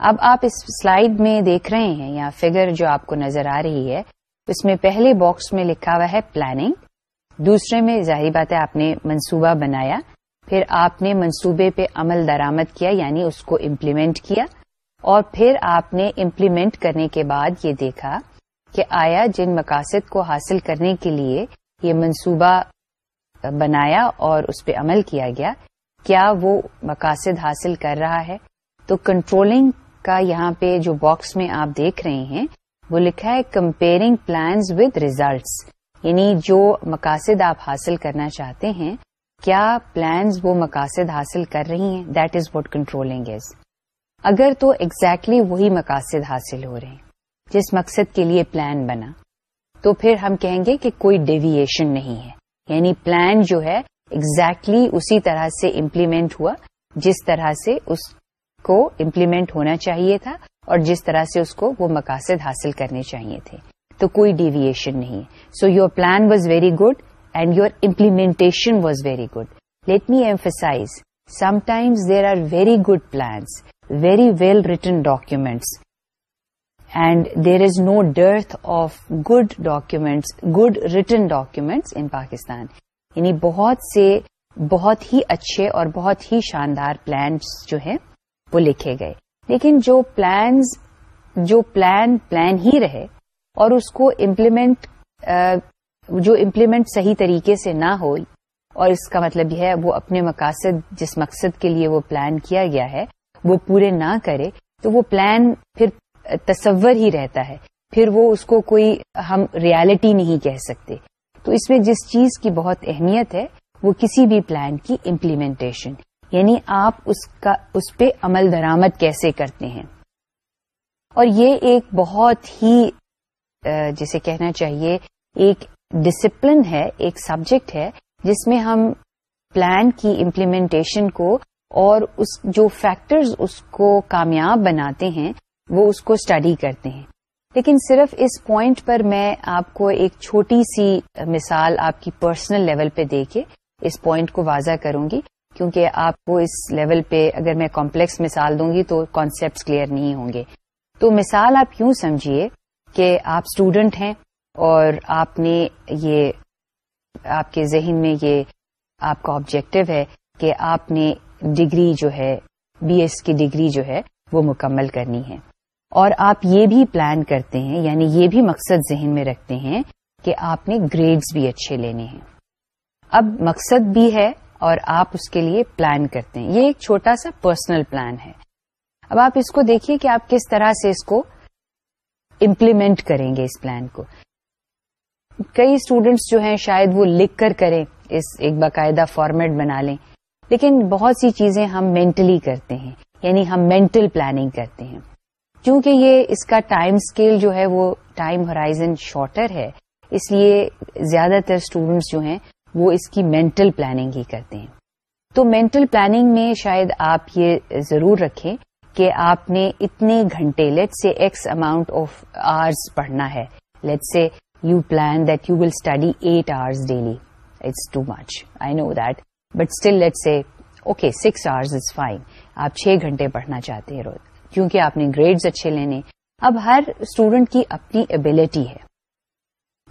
اب آپ اس سلائیڈ میں دیکھ رہے ہیں یا فگر جو آپ کو نظر آ رہی ہے، اس میں پہلے باکس میں لکھا ہوا ہے پلاننگ دوسرے میں ظاہری بات ہے آپ نے منصوبہ بنایا، پھر آپ نے منصوبے پہ عمل درامد کیا یعنی اس کو امپلیمنٹ کیا، اور پھر آپ نے امپلیمنٹ کرنے کے بعد یہ دیکھا کہ آیا جن مقاصد کو حاصل کرنے کے لیے یہ منصوبہ بنایا اور اس پہ عمل کیا گیا کیا وہ مقاصد حاصل کر رہا ہے؟ تو کنٹرولنگ کا یہاں پہ جو باکس میں آپ دیکھ رہے ہیں، وہ لکھا ہے کمپیئرنگ پلانز ود ریزلٹس یعنی جو مقاصد آپ حاصل کرنا چاہتے ہیں، کیا پلانز وہ مقاصد حاصل کر رہی ہیں؟ That is what controlling is اگر تو ایگزیکٹلی exactly وہی مقاصد حاصل ہو رہے ہیں، جس مقصد کے لیے پلان بنا، تو پھر ہم کہیں گے کہ کوئی ڈیویشن نہیں ہے. یعنی پلان جو ہے ایگزیکٹلی exactly اسی طرح سے امپلیمنٹ ہوا، جس طرح سے اس کو امپلیمنٹ ہونا چاہیے تھا اور جس طرح سے اس کو وہ مقاصد حاصل کرنے چاہیے تھے۔ تو کوئی ڈیویشن نہیں۔ So your plan was very good and your implementation was very good let me emphasise sometimes there are very good plans very well written documents and there is no dearth of good documents good written documents in Pakistan یعنی بہت سے بہت ہی اچھے اور بہت ہی شاندار plans جو ہیں، وہ لکھے گئے۔ لیکن جو پلانز جو پلان پلان ہی رہے اور اس کو امپلیمنٹ جو امپلیمنٹ صحیح طریقے سے نہ ہو، اور اس کا مطلب یہ ہے، وہ اپنے مقاصد، جس مقصد کے لیے وہ پلان کیا گیا ہے، وہ پورے نہ کرے، تو وہ پلان پھر تصور ہی رہتا ہے۔ پھر وہ اس کو کوئی ہم ریالٹی نہیں کہہ سکتے۔ تو اس میں جس چیز کی بہت اہمیت ہے، وہ کسی بھی پلان کی امپلیمنٹیشن یعنی آپ اس کا، اس پہ عمل درامد کیسے کرتے ہیں۔ اور یہ ایک بہت ہی جسے کہنا چاہیے، ایک ڈسپلن ہے، ایک سبجیکٹ ہے، جس میں ہم پلان کی امپلیمنٹیشن کو اور اس، جو فیکٹرز اس کو کامیاب بناتے ہیں، وہ اس کو اسٹڈی کرتے ہیں۔ لیکن صرف اس پوائنٹ پر میں آپ کو ایک چھوٹی سی مثال آپ کی پرسنل لیول پہ دے کے اس پوائنٹ کو واضح کروں گی، کیونکہ آپ کو اس لیول پہ اگر میں کمپلیکس مثال دوں گی تو کانسیپٹس کلیئر نہیں ہوں گے۔ تو مثال آپ یوں سمجھیے کہ آپ اسٹوڈنٹ ہیں اور آپ نے یہ، آپ کے ذہن میں یہ آپ کا آبجیکٹو ہے کہ آپ نے ڈگری جو ہے بی ایس کی ڈگری جو ہے، وہ مکمل کرنی ہے۔ اور آپ یہ بھی پلان کرتے ہیں یعنی یہ بھی مقصد ذہن میں رکھتے ہیں کہ آپ نے گریڈز بھی اچھے لینے ہیں۔ اب مقصد بھی ہے اور آپ اس کے لیے پلان کرتے ہیں۔ یہ ایک چھوٹا سا پرسنل پلان ہے۔ اب آپ اس کو دیکھیے کہ آپ کس طرح سے اس کو امپلیمنٹ کریں گے اس پلان کو۔ کئی اسٹوڈینٹس جو ہیں شاید وہ لکھ کر کریں، اس ایک باقاعدہ فارمیٹ بنا لیں۔ لیکن بہت سی چیزیں ہم مینٹلی کرتے ہیں یعنی ہم مینٹل پلاننگ کرتے ہیں۔ کیونکہ یہ اس کا ٹائم اسکیل جو ہے وہ ٹائم ہورائزن شارٹر ہے، اس لیے زیادہ تر اسٹوڈینٹس جو ہیں وہ اس کی مینٹل پلاننگ ہی کرتے ہیں۔ تو مینٹل پلاننگ میں شاید آپ یہ ضرور رکھیں کہ آپ نے اتنے گھنٹے let say X amount of hours پڑھنا ہے۔ Let say you plan that you will study eight hours daily it's too much I know that but still let say okay six hours is fine آپ چھ گھنٹے پڑھنا چاہتے ہیں روز۔ کیونکہ آپ نے گریڈز اچھے لینے، اب ہر اسٹوڈنٹ کی اپنی ابیلٹی ہے۔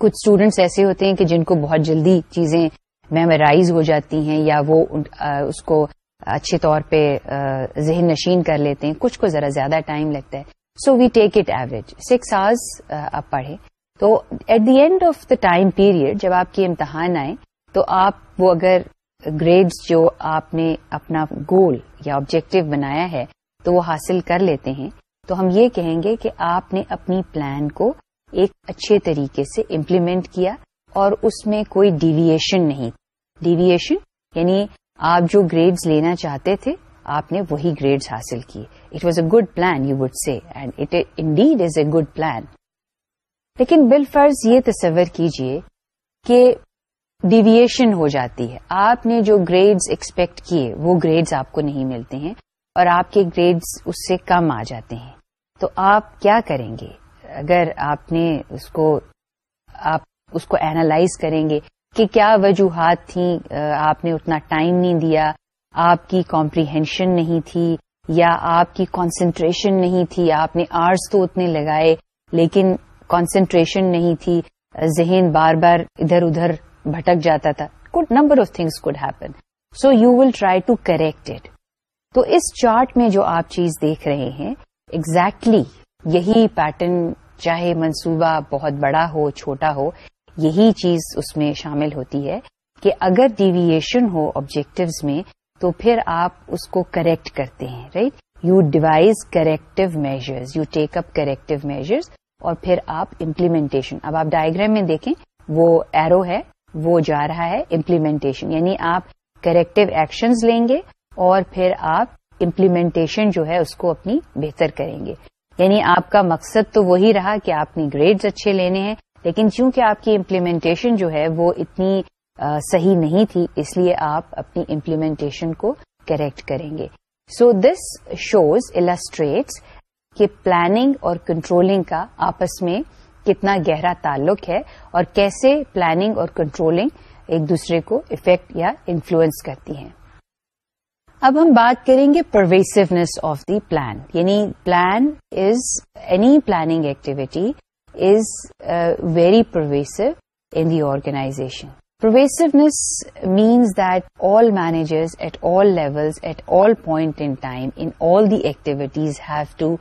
کچھ اسٹوڈینٹس ایسے ہوتے ہیں کہ جن کو بہت جلدی چیزیں میمورائز ہو جاتی ہیں یا وہ اس کو اچھے طور پہ ذہن نشین کر لیتے ہیں۔ کچھ کو ذرا زیادہ ٹائم لگتا ہے۔ So we take it average six hours آپ پڑھیں۔ تو at the end of the time period جب آپ کی امتحان آئے، تو آپ وہ اگر گریڈز جو آپ نے اپنا گول یا آبجیکٹو بنایا ہے تو وہ حاصل کر لیتے ہیں۔ تو ہم یہ کہیں گے کہ آپ نے اپنی پلان کو ایک اچھے طریقے سے امپلیمنٹ کیا اور اس میں کوئی ڈیویشن نہیں۔ ڈیویشن یعنی آپ جو گریڈز لینا چاہتے تھے، آپ نے وہی گریڈز حاصل کیے۔ It was a good plan you would see and it indeed is a good plan لیکن بل فرض یہ تصور کیجیے کہ ڈیویشن ہو جاتی ہے۔ آپ نے جو گریڈز ایکسپیکٹ کیے، وہ گریڈز آپ کو نہیں ملتے ہیں۔ اور آپ کے گریڈز اس سے کم آ جاتے ہیں۔ تو آپ کیا کریں گے؟ اگر آپ نے اس کو، آپ اس کو اینالائز کریں گے کہ کیا وجوہات تھیں آپ نے اتنا ٹائم نہیں دیا، آپ کی کمپریہینشن نہیں تھی یا آپ کی کانسنٹریشن نہیں تھی، آپ نے آرٹس تو اتنے لگائے لیکن کانسنٹریشن نہیں تھی، ذہن بار بار ادھر ادھر بھٹک جاتا تھا۔ Could number of things could happen so you will try to correct it تو اس چارٹ میں جو آپ چیز دیکھ رہے ہیں ایگزیکٹلی exactly یہی پیٹرن چاہے منصوبہ بہت بڑا ہو، چھوٹا ہو، یہی چیز اس میں شامل ہوتی ہے کہ اگر ڈیویشن ہو آبجیکٹوز میں، تو پھر آپ اس کو کریکٹ کرتے ہیں right you devise corrective measures you take up corrective measures اور پھر آپ امپلیمنٹیشن اب آپ ڈائگرام میں دیکھیں، وہ ایرو ہے، وہ جا رہا ہے امپلیمنٹیشن یعنی آپ کریکٹو ایکشنز لیں گے اور پھر آپ امپلیمنٹیشن جو ہے اس کو اپنی بہتر کریں گے۔ یعنی آپ کا مقصد تو وہی رہا کہ آپ نے گریڈز اچھے لینے ہیں، لیکن چونکہ آپ کی امپلیمنٹیشن جو ہے وہ اتنی صحیح نہیں تھی، اس لیے آپ اپنی امپلیمنٹیشن کو کریکٹ کریں گے۔ سو دس شوز السٹریٹس کہ پلاننگ اور کنٹرولنگ کا آپس میں کتنا گہرا تعلق ہے اور کیسے پلاننگ اور کنٹرولنگ ایک دوسرے کو افیکٹ یا انفلوئنس کرتی ہیں۔ اب ہم بات کریں گے پرویسونیس آف دی پلان یعنی plan is any planning activity is very pervasive in the organization pervasiveness means that all managers at all levels at all point in time in all the activities have to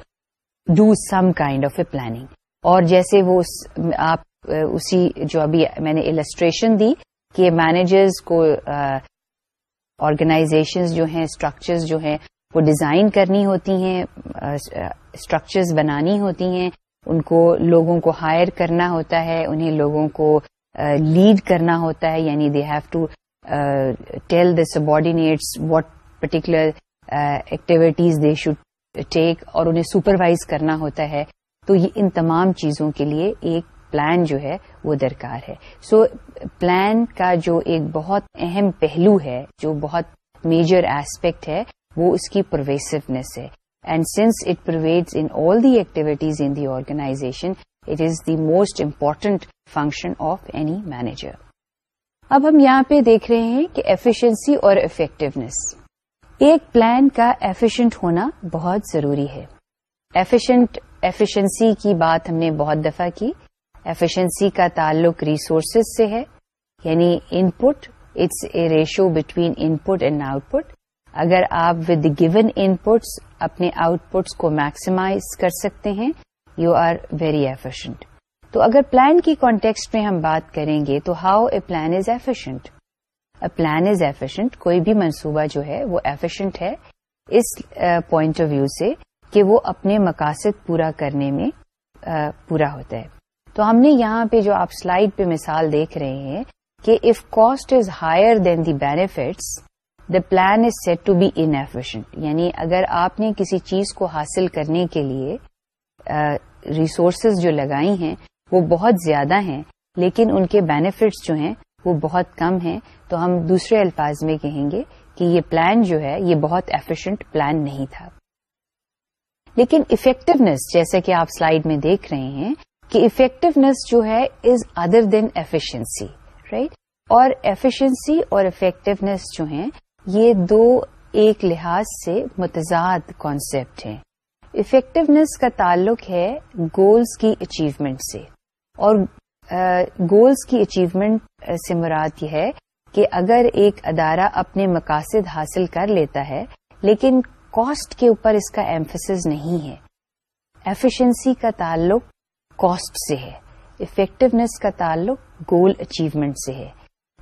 do some kind of a planning اور جیسے وہ آپ اسی جو ابھی میں نے illustration دی کہ مینیجرز کو آرگنائزیشنز جو ہیں اسٹرکچرز جو ہیں، وہ ڈیزائن کرنی ہوتی ہیں uh, اسٹرکچرز بنانی ہوتی ہیں، ان کو لوگوں کو ہائر کرنا ہوتا ہے، انہیں لوگوں کو uh, لیڈ کرنا ہوتا ہے یعنی they have to tell the subordinates what particular activities they should take اور انہیں سپروائز کرنا ہوتا ہے. تو یہ ان تمام چیزوں کے لیے ایک پلان جو ہے وہ درکار ہے۔ سو so, پلان کا جو ایک بہت اہم پہلو ہے جو بہت میجر ایسپیکٹ ہے وہ اس کی پرویسونیس ہے۔ And since it provides in all the activities in the organization it is the most important function of any manager اب ہم یہاں پہ دیکھ رہے ہیں کہ ایفیشنسی اور افیکٹونیس ایک پلان کا ایفیشنٹ ہونا بہت ضروری ہے۔ ایفیشنٹ ایفیشنسی کی بات ہم نے بہت دفعہ کی۔ ایفیشنسی کا تعلق ریسورسز سے ہے یعنی input it's a ratio between input and output اگر آپ ود گیون ان پٹس اپنے آؤٹ پٹس کو میکسیمائز کر سکتے ہیں یو آر ویری ایفیشنٹ تو اگر پلان کی کانٹیکسٹ میں ہم بات کریں گے تو how a plan is efficient a plan is efficient کوئی بھی منصوبہ جو ہے وہ ایفیشنٹ ہے اس پوائنٹ آف ویو سے کہ وہ اپنے مقاصد پورا کرنے میں uh, پورا ہوتا ہے۔ تو ہم نے یہاں پہ جو آپ سلائڈ پہ مثال دیکھ رہے ہیں کہ if cost is higher than the benefits the plan is set to be in یعنی اگر آپ نے کسی چیز کو حاصل کرنے کے لیے ریسورسز جو لگائی ہیں وہ بہت زیادہ ہیں، لیکن ان کے بینیفٹس جو ہیں وہ بہت کم ہیں، تو ہم دوسرے الفاظ میں کہیں گے کہ یہ پلان جو ہے، یہ بہت ایفیشنٹ پلان نہیں تھا۔ لیکن افیکٹونیس جیسے کہ آپ سلائڈ میں دیکھ رہے ہیں کہ افیکٹونیس جو ہے is other than efficiency right اور ایفیشنسی اور افیکٹونیس جو ہیں، یہ دو ایک لحاظ سے متضاد کانسیپٹ ہیں۔ افیکٹونیس کا تعلق ہے گولز کی اچیومنٹ سے۔ اور گولز کی اچیومنٹ سے مراد یہ ہے کہ اگر ایک ادارہ اپنے مقاصد حاصل کر لیتا ہے، لیکن کاسٹ کے اوپر اس کا ایمفسز نہیں ہے۔ ایفیشنسی کا تعلق کاسٹ سے ہے. افیکٹونیس کا تعلق گول اچیومنٹ سے ہے.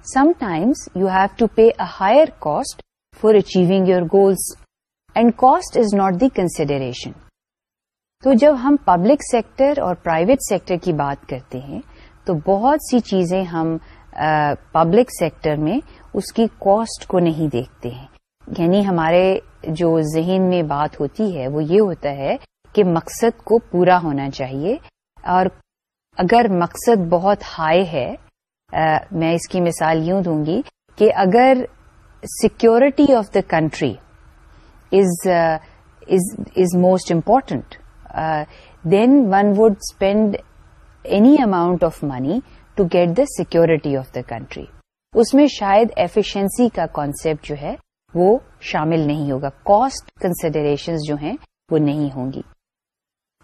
Sometimes you have to pay a higher cost for achieving your goals and cost is not the consideration تو جب ہم پبلک سیکٹر اور پرائیویٹ سیکٹر کی بات کرتے ہیں، تو بہت سی چیزیں ہم پبلک سیکٹر میں اس کی کاسٹ کو نہیں دیکھتے ہیں. یعنی ہمارے جو ذہن میں بات ہوتی ہے، وہ یہ ہوتا ہے کہ مقصد کو پورا ہونا چاہیے اور اگر مقصد بہت ہائی ہے میں اس کی مثال یوں دوں گی کہ اگر security of the country is most important then one would spend any amount of money to get the security of the country اس میں شاید ایفیشنسی کا کانسیپٹ جو ہے وہ شامل نہیں ہوگا کاسٹ کنسیڈریشن جو ہیں وہ نہیں ہوں گی۔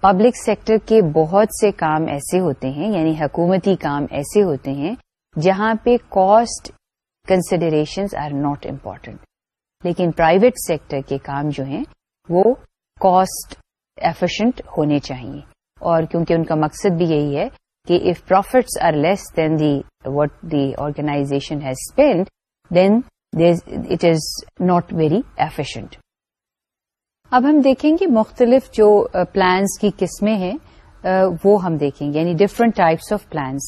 پبلک سیکٹر کے بہت سے کام ایسے ہوتے ہیں یعنی حکومتی کام ایسے ہوتے ہیں، جہاں پہ cost considerations are not important لیکن پرائیویٹ سیکٹر کے کام جو ہیں، وہ کاسٹ ایفیشنٹ ہونے چاہیے۔ اور کیونکہ ان کا مقصد بھی یہی ہے کہ if profits are less than the what the organisation has spend then it is not very efficient اب ہم دیکھیں گے مختلف جو پلانس کی قسمیں ہیں وہ ہم دیکھیں گے یعنی different types of plans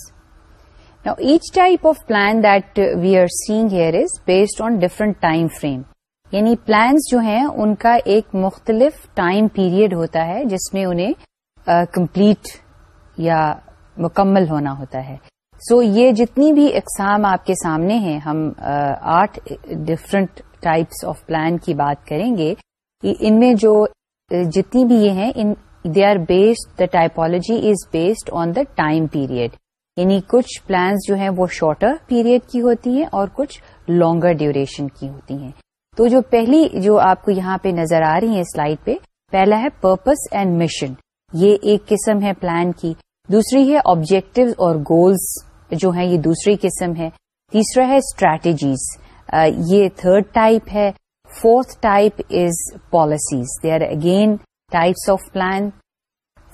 each type of plan that we are seeing here is based on different time frame یعنی پلانس جو ہیں ان کا ایک مختلف ٹائم پیریڈ ہوتا ہے جس میں انہیں کمپلیٹ یا مکمل ہونا ہوتا ہے۔ سو so, یہ جتنی بھی اقسام آپ کے سامنے ہیں ہم آٹھ ڈفرنٹ ٹائپس آف پلان کی بات کریں گے۔ ان میں جو جتنی بھی یہ ہیں they are based the typology is based on the time period یعنی کچھ پلانس جو ہیں وہ شارٹر پیریڈ کی ہوتی ہیں اور کچھ لانگر ڈیوریشن کی ہوتی ہیں. تو جو پہلی، جو آپ کو یہاں پہ نظر آ رہی ہے سلائڈ پہ، پہلا ہے پرپز اینڈ مشن یہ ایک قسم ہے پلان کی. دوسری ہے آبجیکٹو اور گولز جو ہیں، یہ دوسری قسم ہے. تیسرا ہے اسٹریٹجیز یہ تھرڈ ٹائپ ہے. Fourth type is policies they are again types of plan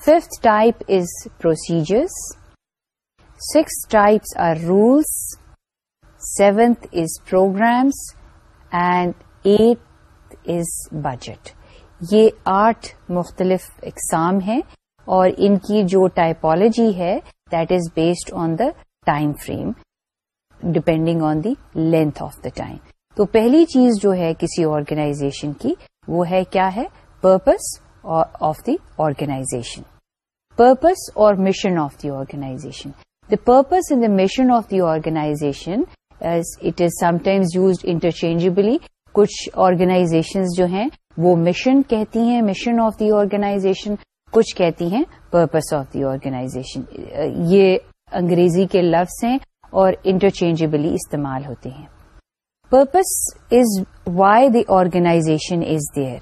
fifth type is procedures six types are rules seventh is programmes and eight is budget یہ آٹھ مختلف اقسام ہیں اور ان کی جو ٹائپالوجی ہے that is based on the time frame depending on the length of the time تو پہلی چیز جو ہے کسی آرگنائزیشن کی وہ ہے کیا ہے؟ Purpose of the organization purpose اور mission of the organization the purpose in the mission of the organization it is sometimes used interchangeably کچھ آرگنائزیشنز جو ہیں وہ مشن کہتی ہیں مشن آف دی آرگنائزیشن کچھ کہتی ہیں پرپز آف دی آرگنائزیشن یہ انگریزی کے لفظ ہیں اور انٹرچینجبلی استعمال ہوتے ہیں۔ Purpose is why the organization is there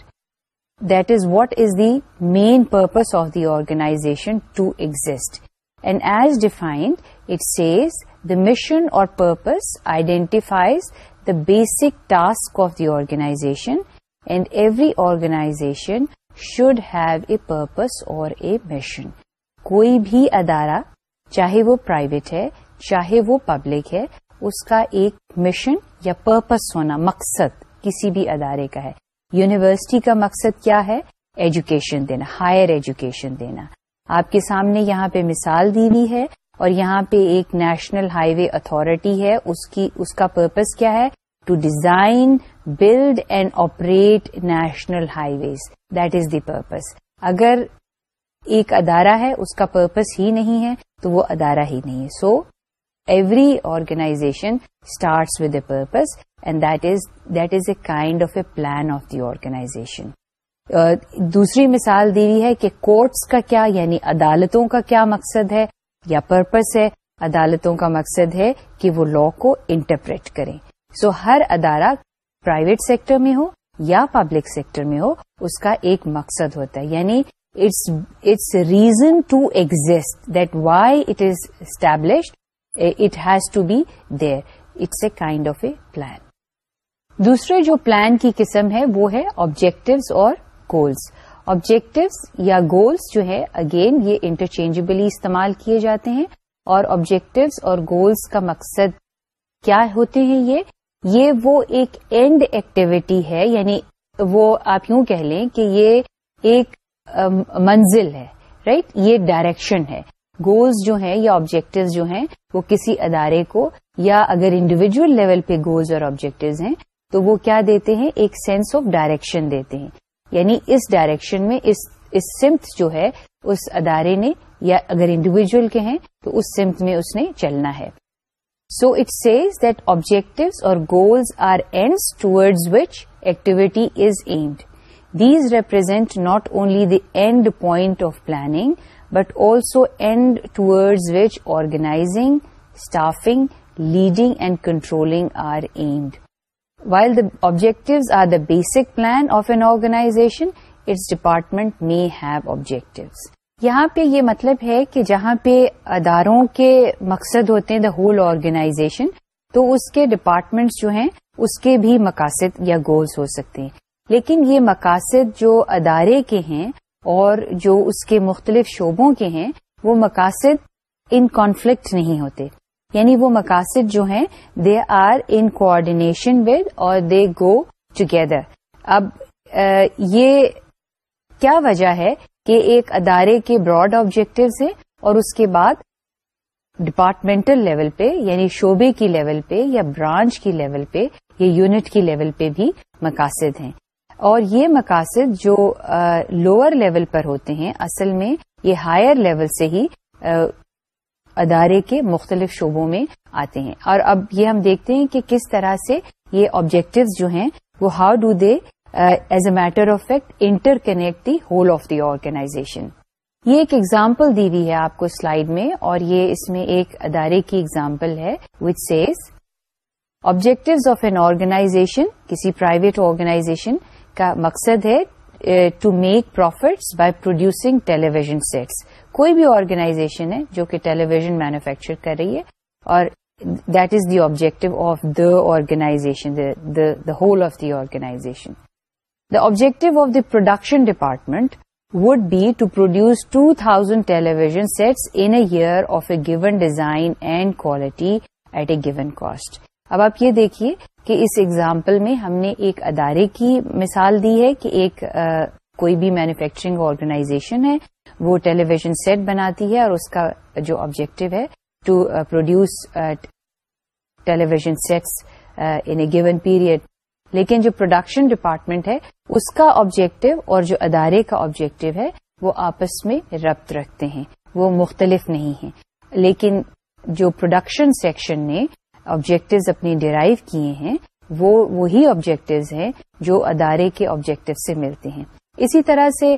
that is what is the main purpose of the organization to exist and as defined it says the mission اور purpose identifies the basic task of the organization and every organization should have a purpose اور a mission کوئی بھی ادارہ چاہے وہ private ہے چاہے وہ پبلک ہے اس کا ایک مشن یا پرپز ہونا، مقصد کسی بھی ادارے کا ہے۔ یونیورسٹی کا مقصد کیا ہے؟ ایجوکیشن دینا ہائر ایجوکیشن دینا۔ آپ کے سامنے یہاں پہ مثال دی ہوئی ہے اور یہاں پہ ایک نیشنل ہائی وے اتارٹی ہے۔ اس کی، اس کا پرپز کیا ہے؟ To design build and operate national highways that is the purpose اگر ایک ادارہ ہے، اس کا پرپز ہی نہیں ہے، تو وہ ادارہ ہی نہیں ہے۔ So every organization starts with a purpose and that is that is a kind of a plan of the organization دوسری مثال دی ہوئی ہے کہ کورٹس کا کیا یعنی عدالتوں کا کیا مقصد ہے یا پرپز ہے؟ عدالتوں کا مقصد ہے کہ وہ لا کو انٹرپریٹ کریں۔ سو so, ہر ادارہ پرائیویٹ سیکٹر میں ہو یا پبلک سیکٹر میں ہو اس کا ایک مقصد ہوتا ہے۔ یعنی it's reason to exist that why it is established it has to be there it's a kind of a plan دوسرے جو پلان کی قسم ہے وہ ہے آبجیکٹوز اور گولس آبجیکٹوس یا گولس جو ہے اگین یہ انٹرچینجبلی استعمال کیے جاتے ہیں اور آبجیکٹوس اور گولس کا مقصد کیا ہوتے ہیں یہ؟ یہ وہ ایک اینڈ ایکٹیویٹی ہے یعنی وہ آپ یوں کہہ لیں کہ یہ ایک منزل ہے رائٹ right? یہ ڈائریکشن ہے۔ گولز جو ہیں یا آبجیکٹوز جو ہیں وہ کسی ادارے کو یا اگر انڈیویجل لیول پہ گولز اور آبجیکٹوز ہیں تو وہ کیا دیتے ہیں؟ ایک سینس آف ڈائریکشن دیتے ہیں۔ یعنی اس ڈائریکشن میں اس اس سمت جو ہے اس ادارے نے یا اگر انڈیویجل کے ہیں تو اس سمت میں اس نے چلنا ہے۔ So it says that objectives or goals are ends towards which activity is aimed these represent not only the end point of planning but also end towards which organizing staffing leading and controlling are aimed While the objectives are the basic plan of an organization, its department may have objectives. یہاں پہ یہ مطلب ہے کہ جہاں پہ اداروں کے مقصد ہوتے ہیں دا ہول آرگنائزیشن تو اس کے ڈپارٹمنٹس جو ہیں اس کے بھی مقاصد یا گولز ہو سکتے ہیں لیکن یہ مقاصد جو ادارے کے ہیں اور جو اس کے مختلف شعبوں کے ہیں، وہ مقاصد ان کانفلکٹ نہیں ہوتے۔ یعنی وہ مقاصد جو ہیں they are in coordination with اور دے گو ٹوگیدر اب یہ کیا وجہ ہے کہ ایک ادارے کے براڈ آبجیکٹوز ہیں اور اس کے بعد ڈپارٹمنٹل لیول پہ یعنی شعبے کی لیول پہ یا برانچ کی لیول پہ یہ یونٹ کی لیول پہ بھی مقاصد ہیں۔ اور یہ مقاصد جو لوور لیول پر ہوتے ہیں، اصل میں یہ ہائر لیول سے ہی ادارے کے مختلف شعبوں میں آتے ہیں۔ اور اب یہ ہم دیکھتے ہیں کہ کس طرح سے یہ آبجیکٹوز جو ہیں، وہ how do they as a matter of fact interconnect the whole of the organization یہ ایک ایگزامپل دی ہوئی ہے آپ کو سلائیڈ میں، اور یہ اس میں ایک ادارے کی ایگزامپل ہے which says objectives of an organization کسی پرائیویٹ آرگنائزیشن کا مقصد ہے to make profits by producing television sets کوئی بھی آرگنائزیشن ہے جو کہ ٹیلی ویژن مینوفیکچر کر رہی ہے اور that is the objective of the organization the whole of the organization the objective of the production department would be to produce two thousand television sets in a year of a given design and quality at a given cost اب آپ یہ دیکھیے کہ اس example میں ہم نے ایک ادارے کی مثال دی ہے کہ ایک کوئی بھی مینوفیکچرنگ آرگنائزیشن ہے، وہ ٹیلی ویژن سیٹ بناتی ہے اور اس کا جو آبجیکٹو ہے to produce television sets in a given period لیکن جو پروڈکشن ڈپارٹمنٹ ہے، اس کا آبجیکٹو اور جو ادارے کا آبجیکٹو ہے، وہ آپس میں ربط رکھتے ہیں، وہ مختلف نہیں ہیں۔ لیکن جو پروڈکشن سیکشن نے آبجیکٹوز اپنے ڈرائیو کیے ہیں، وہ وہی آبجیکٹوز ہیں جو ادارے کے آبجیکٹو سے ملتے ہیں۔ اسی طرح سے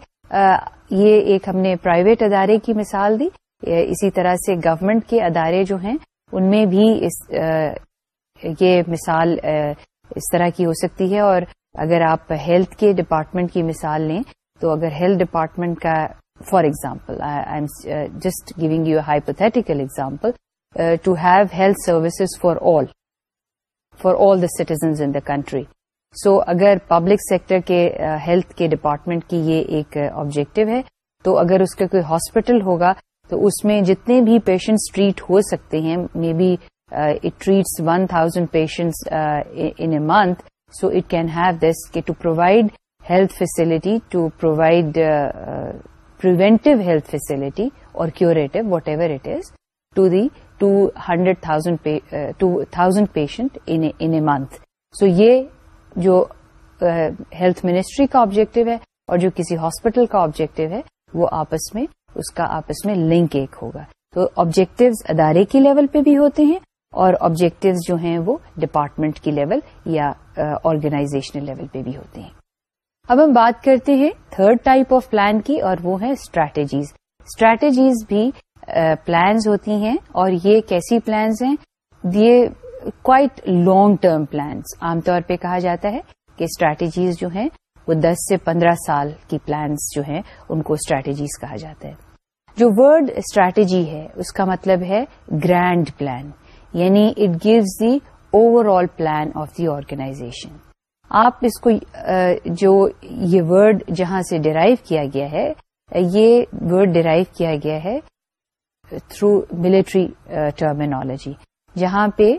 یہ ایک ہم نے پرائیویٹ ادارے کی مثال دی۔ اسی طرح سے گورنمنٹ کے ادارے جو ہیں، ان میں بھی اس یہ مثال اس طرح کی ہو سکتی ہے۔ اور اگر آپ ہیلتھ کے ڈپارٹمنٹ کی مثال لیں، تو اگر ہیلتھ ڈپارٹمنٹ کا for example I am just giving you a hypothetical example to have health services for all for all the citizens in the country so اگر پبلک سیکٹر کے ہیلتھ کے ڈپارٹمنٹ کی یہ ایک آبجیکٹو ہے، تو اگر اس کا کوئی ہاسپٹل ہوگا، تو اس میں جتنے بھی پیشنٹس ٹریٹ ہو سکتے ہیں maybe it treats one thousand patients in a month so it can have this کہ to provide health facility to provide preventive health facility اور curative whatever it is to the two hundred to thousand patient in a month so یہ جو health ministry کا objective ہے اور جو کسی hospital کا آبجیکٹو ہے وہ آپس میں اس کا آپس میں لنک ایک ہوگا تو آبجیکٹوز ادارے کی لیول پہ بھی ہوتے ہیں اور آبجیکٹوز جو ہیں وہ ڈپارٹمنٹ کی لیول یا آرگنائزیشنل لیول پہ بھی ہوتے ہیں اب ہم بات کرتے ہیں تھرڈ ٹائپ آف پلان کی اور وہ ہے اسٹریٹجیز اسٹریٹجیز بھی پلانز ہوتی ہیں اور یہ کیسی پلانز ہیں؟ یہ کوائٹ لانگ ٹرم پلانس عام طور پہ کہا جاتا ہے کہ اسٹریٹجیز جو ہیں، وہ دس سے پندرہ سال کی پلانس جو ہیں، ان کو اسٹریٹجیز کہا جاتا ہے۔ جو ورڈ اسٹریٹجی ہے، اس کا مطلب ہے گرینڈ پلان یعنی it gives the overall plan of the organization آپ اس کو جو یہ ورڈ جہاں سے ڈرائیو کیا گیا ہے، یہ ورڈ ڈرائیو کیا گیا ہے تھرو ملٹری ٹرمینالوجی، جہاں پہ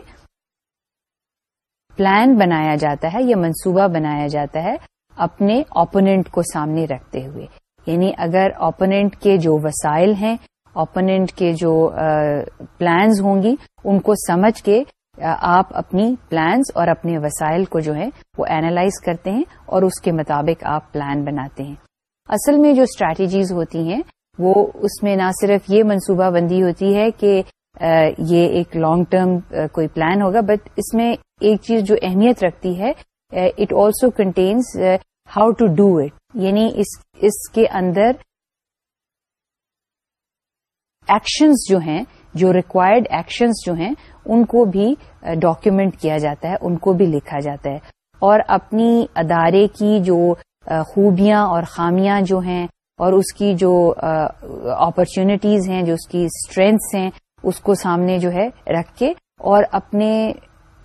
پلان بنایا جاتا ہے، یا منصوبہ بنایا جاتا ہے اپنے اوپوننٹ کو سامنے رکھتے ہوئے۔ یعنی اگر اوپوننٹ کے جو وسائل ہیں اوپوننٹ کے جو پلانز ہوں گی، ان کو سمجھ کے آپ اپنی پلانز اور اپنے وسائل کو جو ہے وہ اینالائز کرتے ہیں اور اس کے مطابق آپ پلان بناتے ہیں۔ اصل میں جو اسٹریٹجیز ہوتی ہیں وہ اس میں نہ صرف یہ منصوبہ بندی ہوتی ہے کہ یہ ایک لانگ ٹرم کوئی پلان ہوگا بٹ اس میں ایک چیز جو اہمیت رکھتی ہے it also contains how to do it یعنی اس اس کے اندر ایکشنز جو ہیں، جو ریکوائرڈ ایکشنز جو ہیں، ان کو بھی ڈاکیومنٹ کیا جاتا ہے، ان کو بھی لکھا جاتا ہے۔ اور اپنی ادارے کی جو خوبیاں اور خامیاں جو ہیں اور اس کی جو اپرچونیٹیز ہیں، جو اس کی اسٹرینگس ہیں، اس کو سامنے جو ہے رکھ کے اور اپنے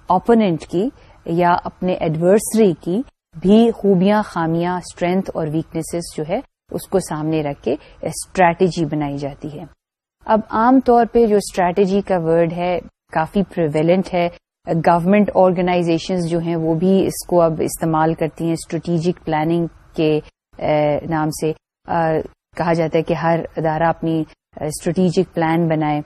اوپوننٹ کی یا اپنے ایڈورسری کی بھی خوبیاں، خامیاں اسٹرینتھ اور ویکنیسز جو ہے اس کو سامنے رکھ کے اسٹریٹجی بنائی جاتی ہے۔ اب عام طور پہ جو اسٹریٹجی کا ورڈ ہے کافی پریویلنٹ ہے۔ گورمنٹ آرگنائزیشنز جو ہیں وہ بھی اس کو اب استعمال کرتی ہیں اسٹریٹجک پلاننگ کے نام سے۔ کہا جاتا ہے کہ ہر ادارہ اپنی اسٹریٹجک پلان بنائے۔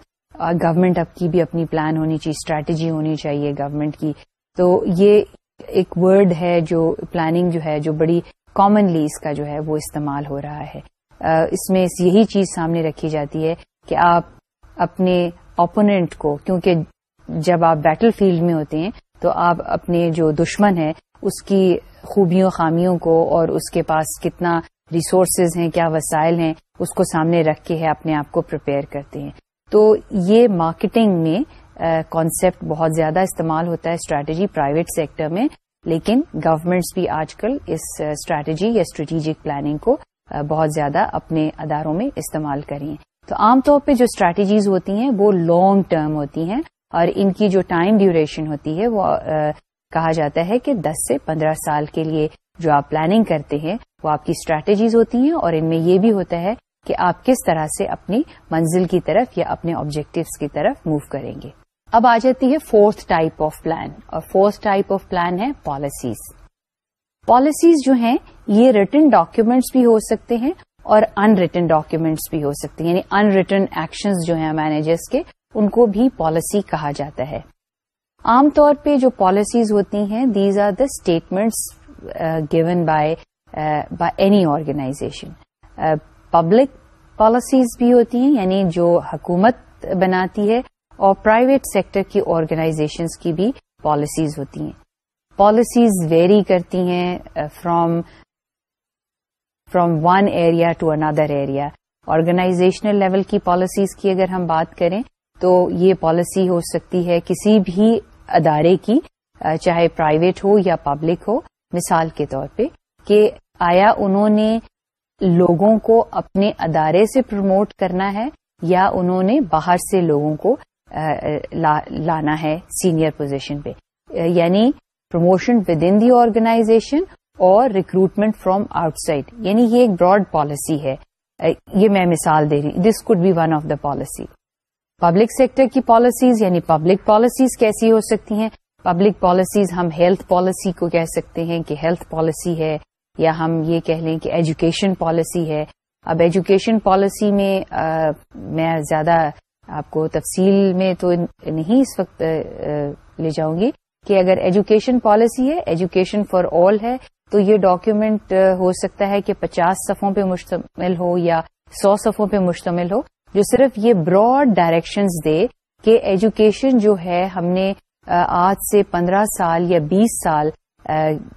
گورنمنٹ اب کی بھی اپنی پلان ہونی چاہیے اسٹریٹجی ہونی چاہیے گورنمنٹ کی۔ تو یہ ایک ورڈ ہے جو پلاننگ جو ہے، جو بڑی کامنلی اس کا جو ہے وہ استعمال ہو رہا ہے۔ اس میں یہی چیز سامنے رکھی جاتی ہے کہ آپ اپنے اوپوننٹ کو، کیونکہ جب آپ بیٹل فیلڈ میں ہوتے ہیں، تو آپ اپنے جو دشمن ہے اس کی خوبیوں، خامیوں کو اور اس کے پاس کتنا ریسورسز ہیں، کیا وسائل ہیں، اس کو سامنے رکھ کے ہے، اپنے آپ کو پریپیئر کرتے ہیں۔ تو یہ مارکیٹنگ میں کانسیپٹ بہت زیادہ استعمال ہوتا ہے اسٹریٹجی پرائیویٹ سیکٹر میں، لیکن گورمنٹس بھی آج کل اس اسٹریٹجی یا اسٹریٹجک پلاننگ کو بہت زیادہ اپنے اداروں میں استعمال کریں تو عام طور پہ جو اسٹریٹجیز ہوتی ہیں، وہ لانگ ٹرم ہوتی ہیں، اور ان کی جو ٹائم ڈیوریشن ہوتی ہے، وہ کہا جاتا ہے کہ دس سے پندرہ سال کے لیے جو آپ پلاننگ کرتے ہیں، وہ آپ کی اسٹریٹجیز ہوتی ہیں اور ان میں یہ بھی ہوتا ہے کہ آپ کس طرح سے اپنی منزل کی طرف یا اپنے آبجیکٹوس کی طرف موو کریں گے۔ اب آ جاتی ہے فورتھ ٹائپ آف پلان اور فورتھ ٹائپ آف پلان ہے پالیسیز پالیسیز جو ہیں، یہ ریٹن ڈاکیومینٹس بھی ہو سکتے ہیں اور ان ریٹن ڈاکیومینٹس بھی ہو سکتے ہیں یعنی ان ریٹن ایکشنز جو ہیں مینیجرس کے، ان کو بھی پالیسی کہا جاتا ہے۔ عام طور پہ جو پالیسیز ہوتی ہیں these are the statements given by by any organization public policies بھی ہوتی ہیں یعنی جو حکومت بناتی ہے، اور پرائیویٹ سیکٹر کی آرگنائزیشنس کی بھی پالیسیز ہوتی ہیں. پالیسیز ویری کرتی ہیں from from one area to another area organizational level کی پالیسیز کی اگر ہم بات کریں، تو یہ پالیسی ہو سکتی ہے کسی بھی ادارے کی uh, چاہے پرائیویٹ ہو یا پبلک ہو مثال کے طور پہ کہ آیا انہوں نے لوگوں کو اپنے ادارے سے پروموٹ کرنا ہے یا انہوں نے باہر سے لوگوں کو لانا ہے سینئر پوزیشن پہ۔ یعنی promotion within the organization اور ریکروٹمنٹ فرام آؤٹ سائڈ یعنی یہ ایک براڈ پالیسی ہے۔ یہ میں مثال دے رہی ہوں۔ This could be one of the policy public sector کی پالیسیز یعنی پبلک پالیسیز کیسی ہو سکتی ہیں؟ پبلک پالیسیز ہم ہیلتھ پالیسی کو کہہ سکتے ہیں کہ ہیلتھ پالیسی ہے یا ہم یہ کہہ لیں کہ ایجوکیشن پالیسی ہے۔ اب ایجوکیشن پالیسی میں میں زیادہ آپ کو تفصیل میں تو نہیں اس وقت لے جاؤں گی کہ اگر ایجوکیشن پالیسی ہے ایجوکیشن فار آل ہے، تو یہ ڈاکیومینٹ ہو سکتا ہے کہ پچاس صفوں پہ مشتمل ہو یا سو صفوں پہ مشتمل ہو، جو صرف یہ براڈ ڈائریکشنز دے کہ ایجوکیشن جو ہے، ہم نے آج سے پندرہ سال یا بیس سال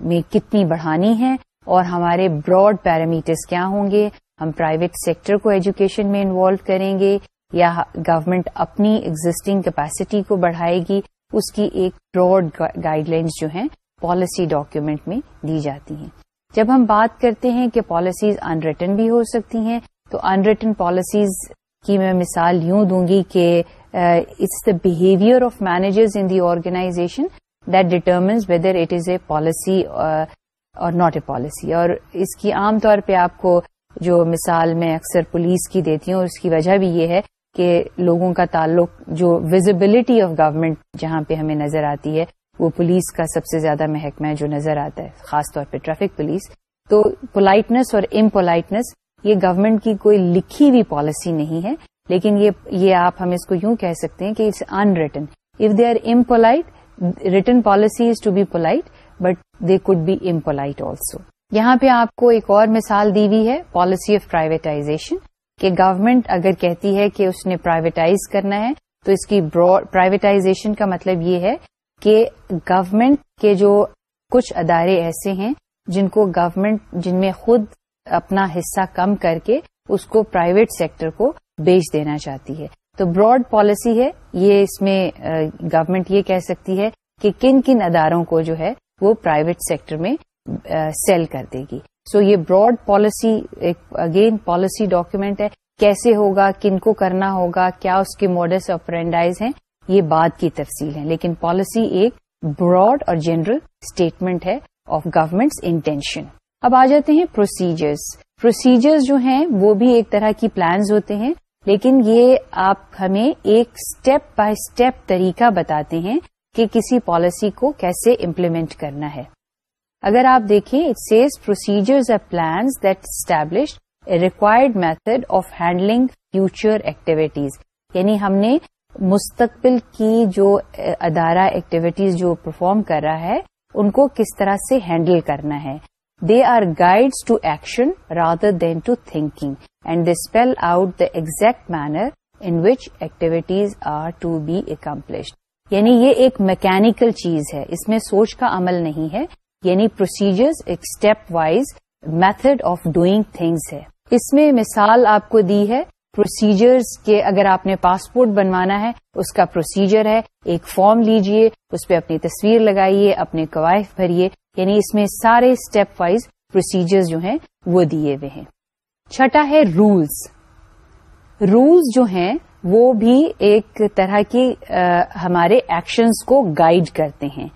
میں کتنی بڑھانی ہے اور ہمارے براڈ پیرامیٹرز کیا ہوں گے؟ ہم پرائیویٹ سیکٹر کو ایجوکیشن میں انوالو کریں گے یا گورمنٹ اپنی ایگزٹنگ کیپیسٹی کو بڑھائے گی؟ اس کی ایک براڈ گائیڈ لائنس جو ہیں پالیسی ڈاکیومینٹ میں دی جاتی ہیں۔ جب ہم بات کرتے ہیں کہ پالیسیز ان ریٹن بھی ہو سکتی ہیں، تو ان ریٹن پالیسیز کی میں مثال یوں دوں گی کہ it's the behaviour of managers in the organization that determines whether it is a policy or not a policy اور اس کی عام طور پہ آپ کو جو مثال میں اکثر پولیس کی دیتی ہوں، اور اس کی وجہ بھی یہ ہے کہ لوگوں کا تعلق، جو ویزیبلٹی آف گورنمنٹ جہاں پہ ہمیں نظر آتی ہے، وہ پولیس کا سب سے زیادہ محکمہ ہے جو نظر آتا ہے، خاص طور پہ ٹریفک پولیس. تو پولائٹنس اور امپولائٹنس یہ گورنمنٹ کی کوئی لکھی ہوئی پالیسی نہیں ہے، لیکن یہ یہ آپ ہم اس کو یوں کہہ سکتے ہیں کہ it's unwritten if they are impolite written policy is to be polite but they could be impolite also یہاں پہ آپ کو ایک اور مثال دی ہوئی ہے پالیسی آف پرائیویٹائزیشن کہ گورنمنٹ اگر کہتی ہے کہ اس نے پرائیویٹائز کرنا ہے، تو اس کی پرائیویٹائزیشن کا مطلب یہ ہے کہ گورنمنٹ کے جو کچھ ادارے ایسے ہیں، جن کو گورنمنٹ جن میں خود اپنا حصہ کم کر کے اس کو پرائیویٹ سیکٹر کو بیچ دینا چاہتی ہے۔ تو براڈ پالیسی ہے۔ یہ اس میں گورنمنٹ یہ کہہ سکتی ہے کہ کن کن اداروں کو جو ہے وہ پرائیویٹ سیکٹر میں سیل کر دے گی۔ سو یہ براڈ پالیسی ایک اگین پالیسی ڈاکیومینٹ ہے۔ کیسے ہوگا، کن کو کرنا ہوگا، کیا اس کے ماڈلس آف ہیں، یہ بات کی تفصیل ہے۔ لیکن پالیسی ایک براڈ اور جنرل اسٹیٹمنٹ ہے آف گورمنٹس انٹینشن اب آ جاتے ہیں پروسیجرز پروسیجرز جو ہیں وہ بھی ایک طرح کی پلانز ہوتے ہیں، لیکن یہ آپ ہمیں ایک اسٹیپ بائی اسٹیپ طریقہ بتاتے ہیں کہ کسی پالیسی کو کیسے امپلیمنٹ کرنا ہے۔ اگر آپ دیکھیں it says procedures are plans that establish required method of handling future activities یعنی ہم نے مستقبل کی جو ادارہ ایکٹیویٹیز جو پرفارم کر رہا ہے، ان کو کس طرح سے ہینڈل کرنا ہے۔ They are guides to action rather than to thinking and they spell out the exact manner in which activities are to be accomplished یعنی یہ ایک میکینکل چیز ہے۔ اس میں سوچ کا عمل نہیں ہے۔ یعنی پروسیجرز ایک step wise method of doing things ہے۔ اس میں مثال آپ کو دی ہے۔ پروسیجرز کے اگر آپ نے پاسپورٹ بنوانا ہے، اس کا پروسیجر ہے۔ ایک فارم لیجیے، اس پہ اپنی تصویر لگائیے، اپنے قواعد بھریے۔ یعنی اس میں سارے اسٹیپ وائز پروسیجرز جو ہیں وہ دیے ہوئے ہیں۔ چھٹا ہے رولز رولز جو ہیں وہ بھی ایک طرح کی ہمارے ایکشنز کو گائیڈ کرتے ہیں۔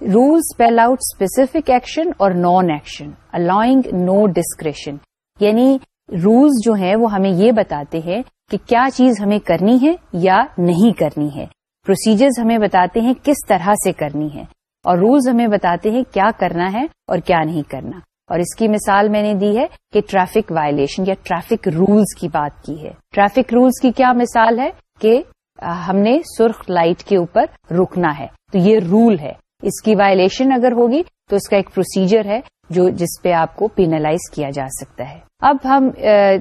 Rules spell out specific action اور non action allowing no discretion یعنی رولز جو ہیں وہ ہمیں یہ بتاتے ہیں کہ کیا چیز ہمیں کرنی ہے یا نہیں کرنی ہے۔ پروسیجرز ہمیں بتاتے ہیں کس طرح سے کرنی ہے۔ اور رولز ہمیں بتاتے ہیں کیا کرنا ہے اور کیا نہیں کرنا۔ اور اس کی مثال میں نے دی ہے کہ ٹریفک وائلیشن یا ٹریفک رولز کی بات کی ہے۔ ٹریفک رولز کی کیا مثال ہے کہ ہم نے سرخ لائٹ کے اوپر رکنا ہے۔ تو یہ رول ہے۔ اس کی وائلیشن اگر ہوگی تو اس کا ایک پروسیجر ہے جو جس پہ آپ کو پینلائز کیا جا سکتا ہے۔ اب ہم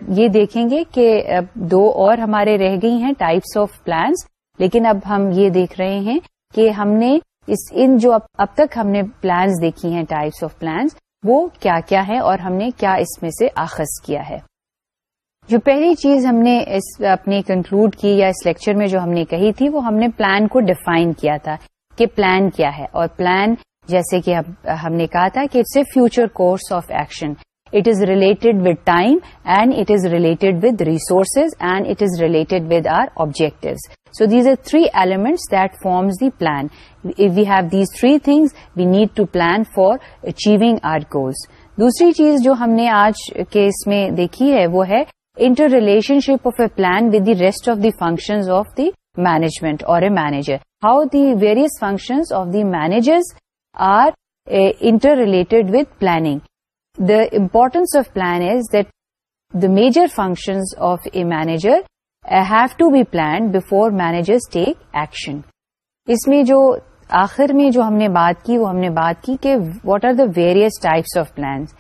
یہ دیکھیں گے کہ دو اور ہمارے رہ گئی ہیں ٹائپس آف پلانس لیکن اب ہم یہ دیکھ رہے ہیں کہ ہم نے اس ان جو اب تک ہم نے پلانس دیکھی ہیں ٹائپس آف پلانس وہ کیا کیا ہے اور ہم نے کیا اس میں سے آخذ کیا ہے؟ جو پہلی چیز ہم نے اس اپنی کنکلوڈ کی یا اس لیکچر میں جو ہم نے کہی تھی، وہ ہم نے پلان کو ڈیفائن کیا تھا کہ پلان کیا ہے اور پلان جیسے کہ ہم نے کہا تھا کہ it's a future course of action it is related with time and it is related with resources and it is related with our objectives so these are three elements that forms the plan we have these three things we need to plan for achieving our goals دوسری چیز جو ہم نے آج کے اس میں دیکھی ہے وہ ہے interrelationship of a plan with the rest of the functions of the management اور a manager how the various functions of the managers are interrelated with planning the importance of plan is that the major functions of a manager have to be plan before managers take action اس میں جو آخر میں جو ہم نے بات کی، وہ ہم نے بات کی کہ what are the various types of plans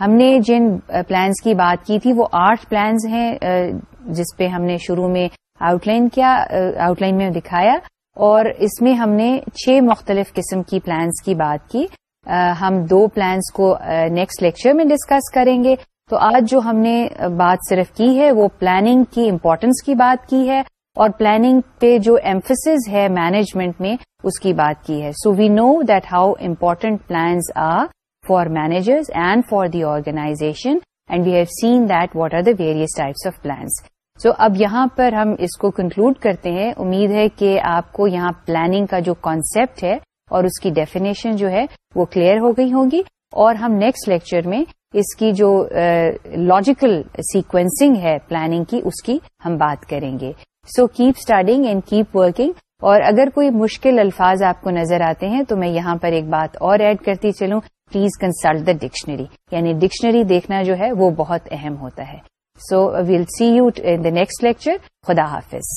ہم نے جن پلانس کی بات کی تھی، وہ آٹھ پلانس ہیں جس پہ ہم نے شروع میں آؤٹ لائن کیا آؤٹ لائن میں دکھایا اور اس میں ہم نے چھ مختلف قسم کی پلانس کی بات کی۔ ہم دو پلانس کو نیکسٹ لیکچر میں ڈسکس کریں گے۔ تو آج جو ہم نے بات صرف کی ہے وہ پلاننگ کی امپورٹینس کی بات کی ہے اور پلاننگ پہ جو ایمفسز ہے مینجمنٹ میں اس کی بات کی ہے۔ So we know that how important plans are for managers and for the organisation and we have seen that what are the various types of plans so اب یہاں پر ہم اس کو کنکلوڈ کرتے ہیں امید ہے کہ آپ کو یہاں پلاننگ کا جو کانسیپٹ ہے اور اس کی ڈیفینیشن جو ہے وہ کلیئر ہو گئی ہوگی۔ اور ہم نیکسٹ لیکچر میں اس کی جو لاجیکل سیکوینسنگ ہے پلاننگ کی، اس کی ہم بات کریں گے۔ So keep studying and keep working اور اگر کوئی مشکل الفاظ آپ کو نظر آتے ہیں، تو میں یہاں پر ایک بات اور ایڈ کرتی چلوں۔ پلیز کنسلٹ دا ڈکشنری یعنی ڈکشنری دیکھنا جو ہے، وہ بہت اہم ہوتا ہے۔ So we'll see you in the next lecture خدا حافظ۔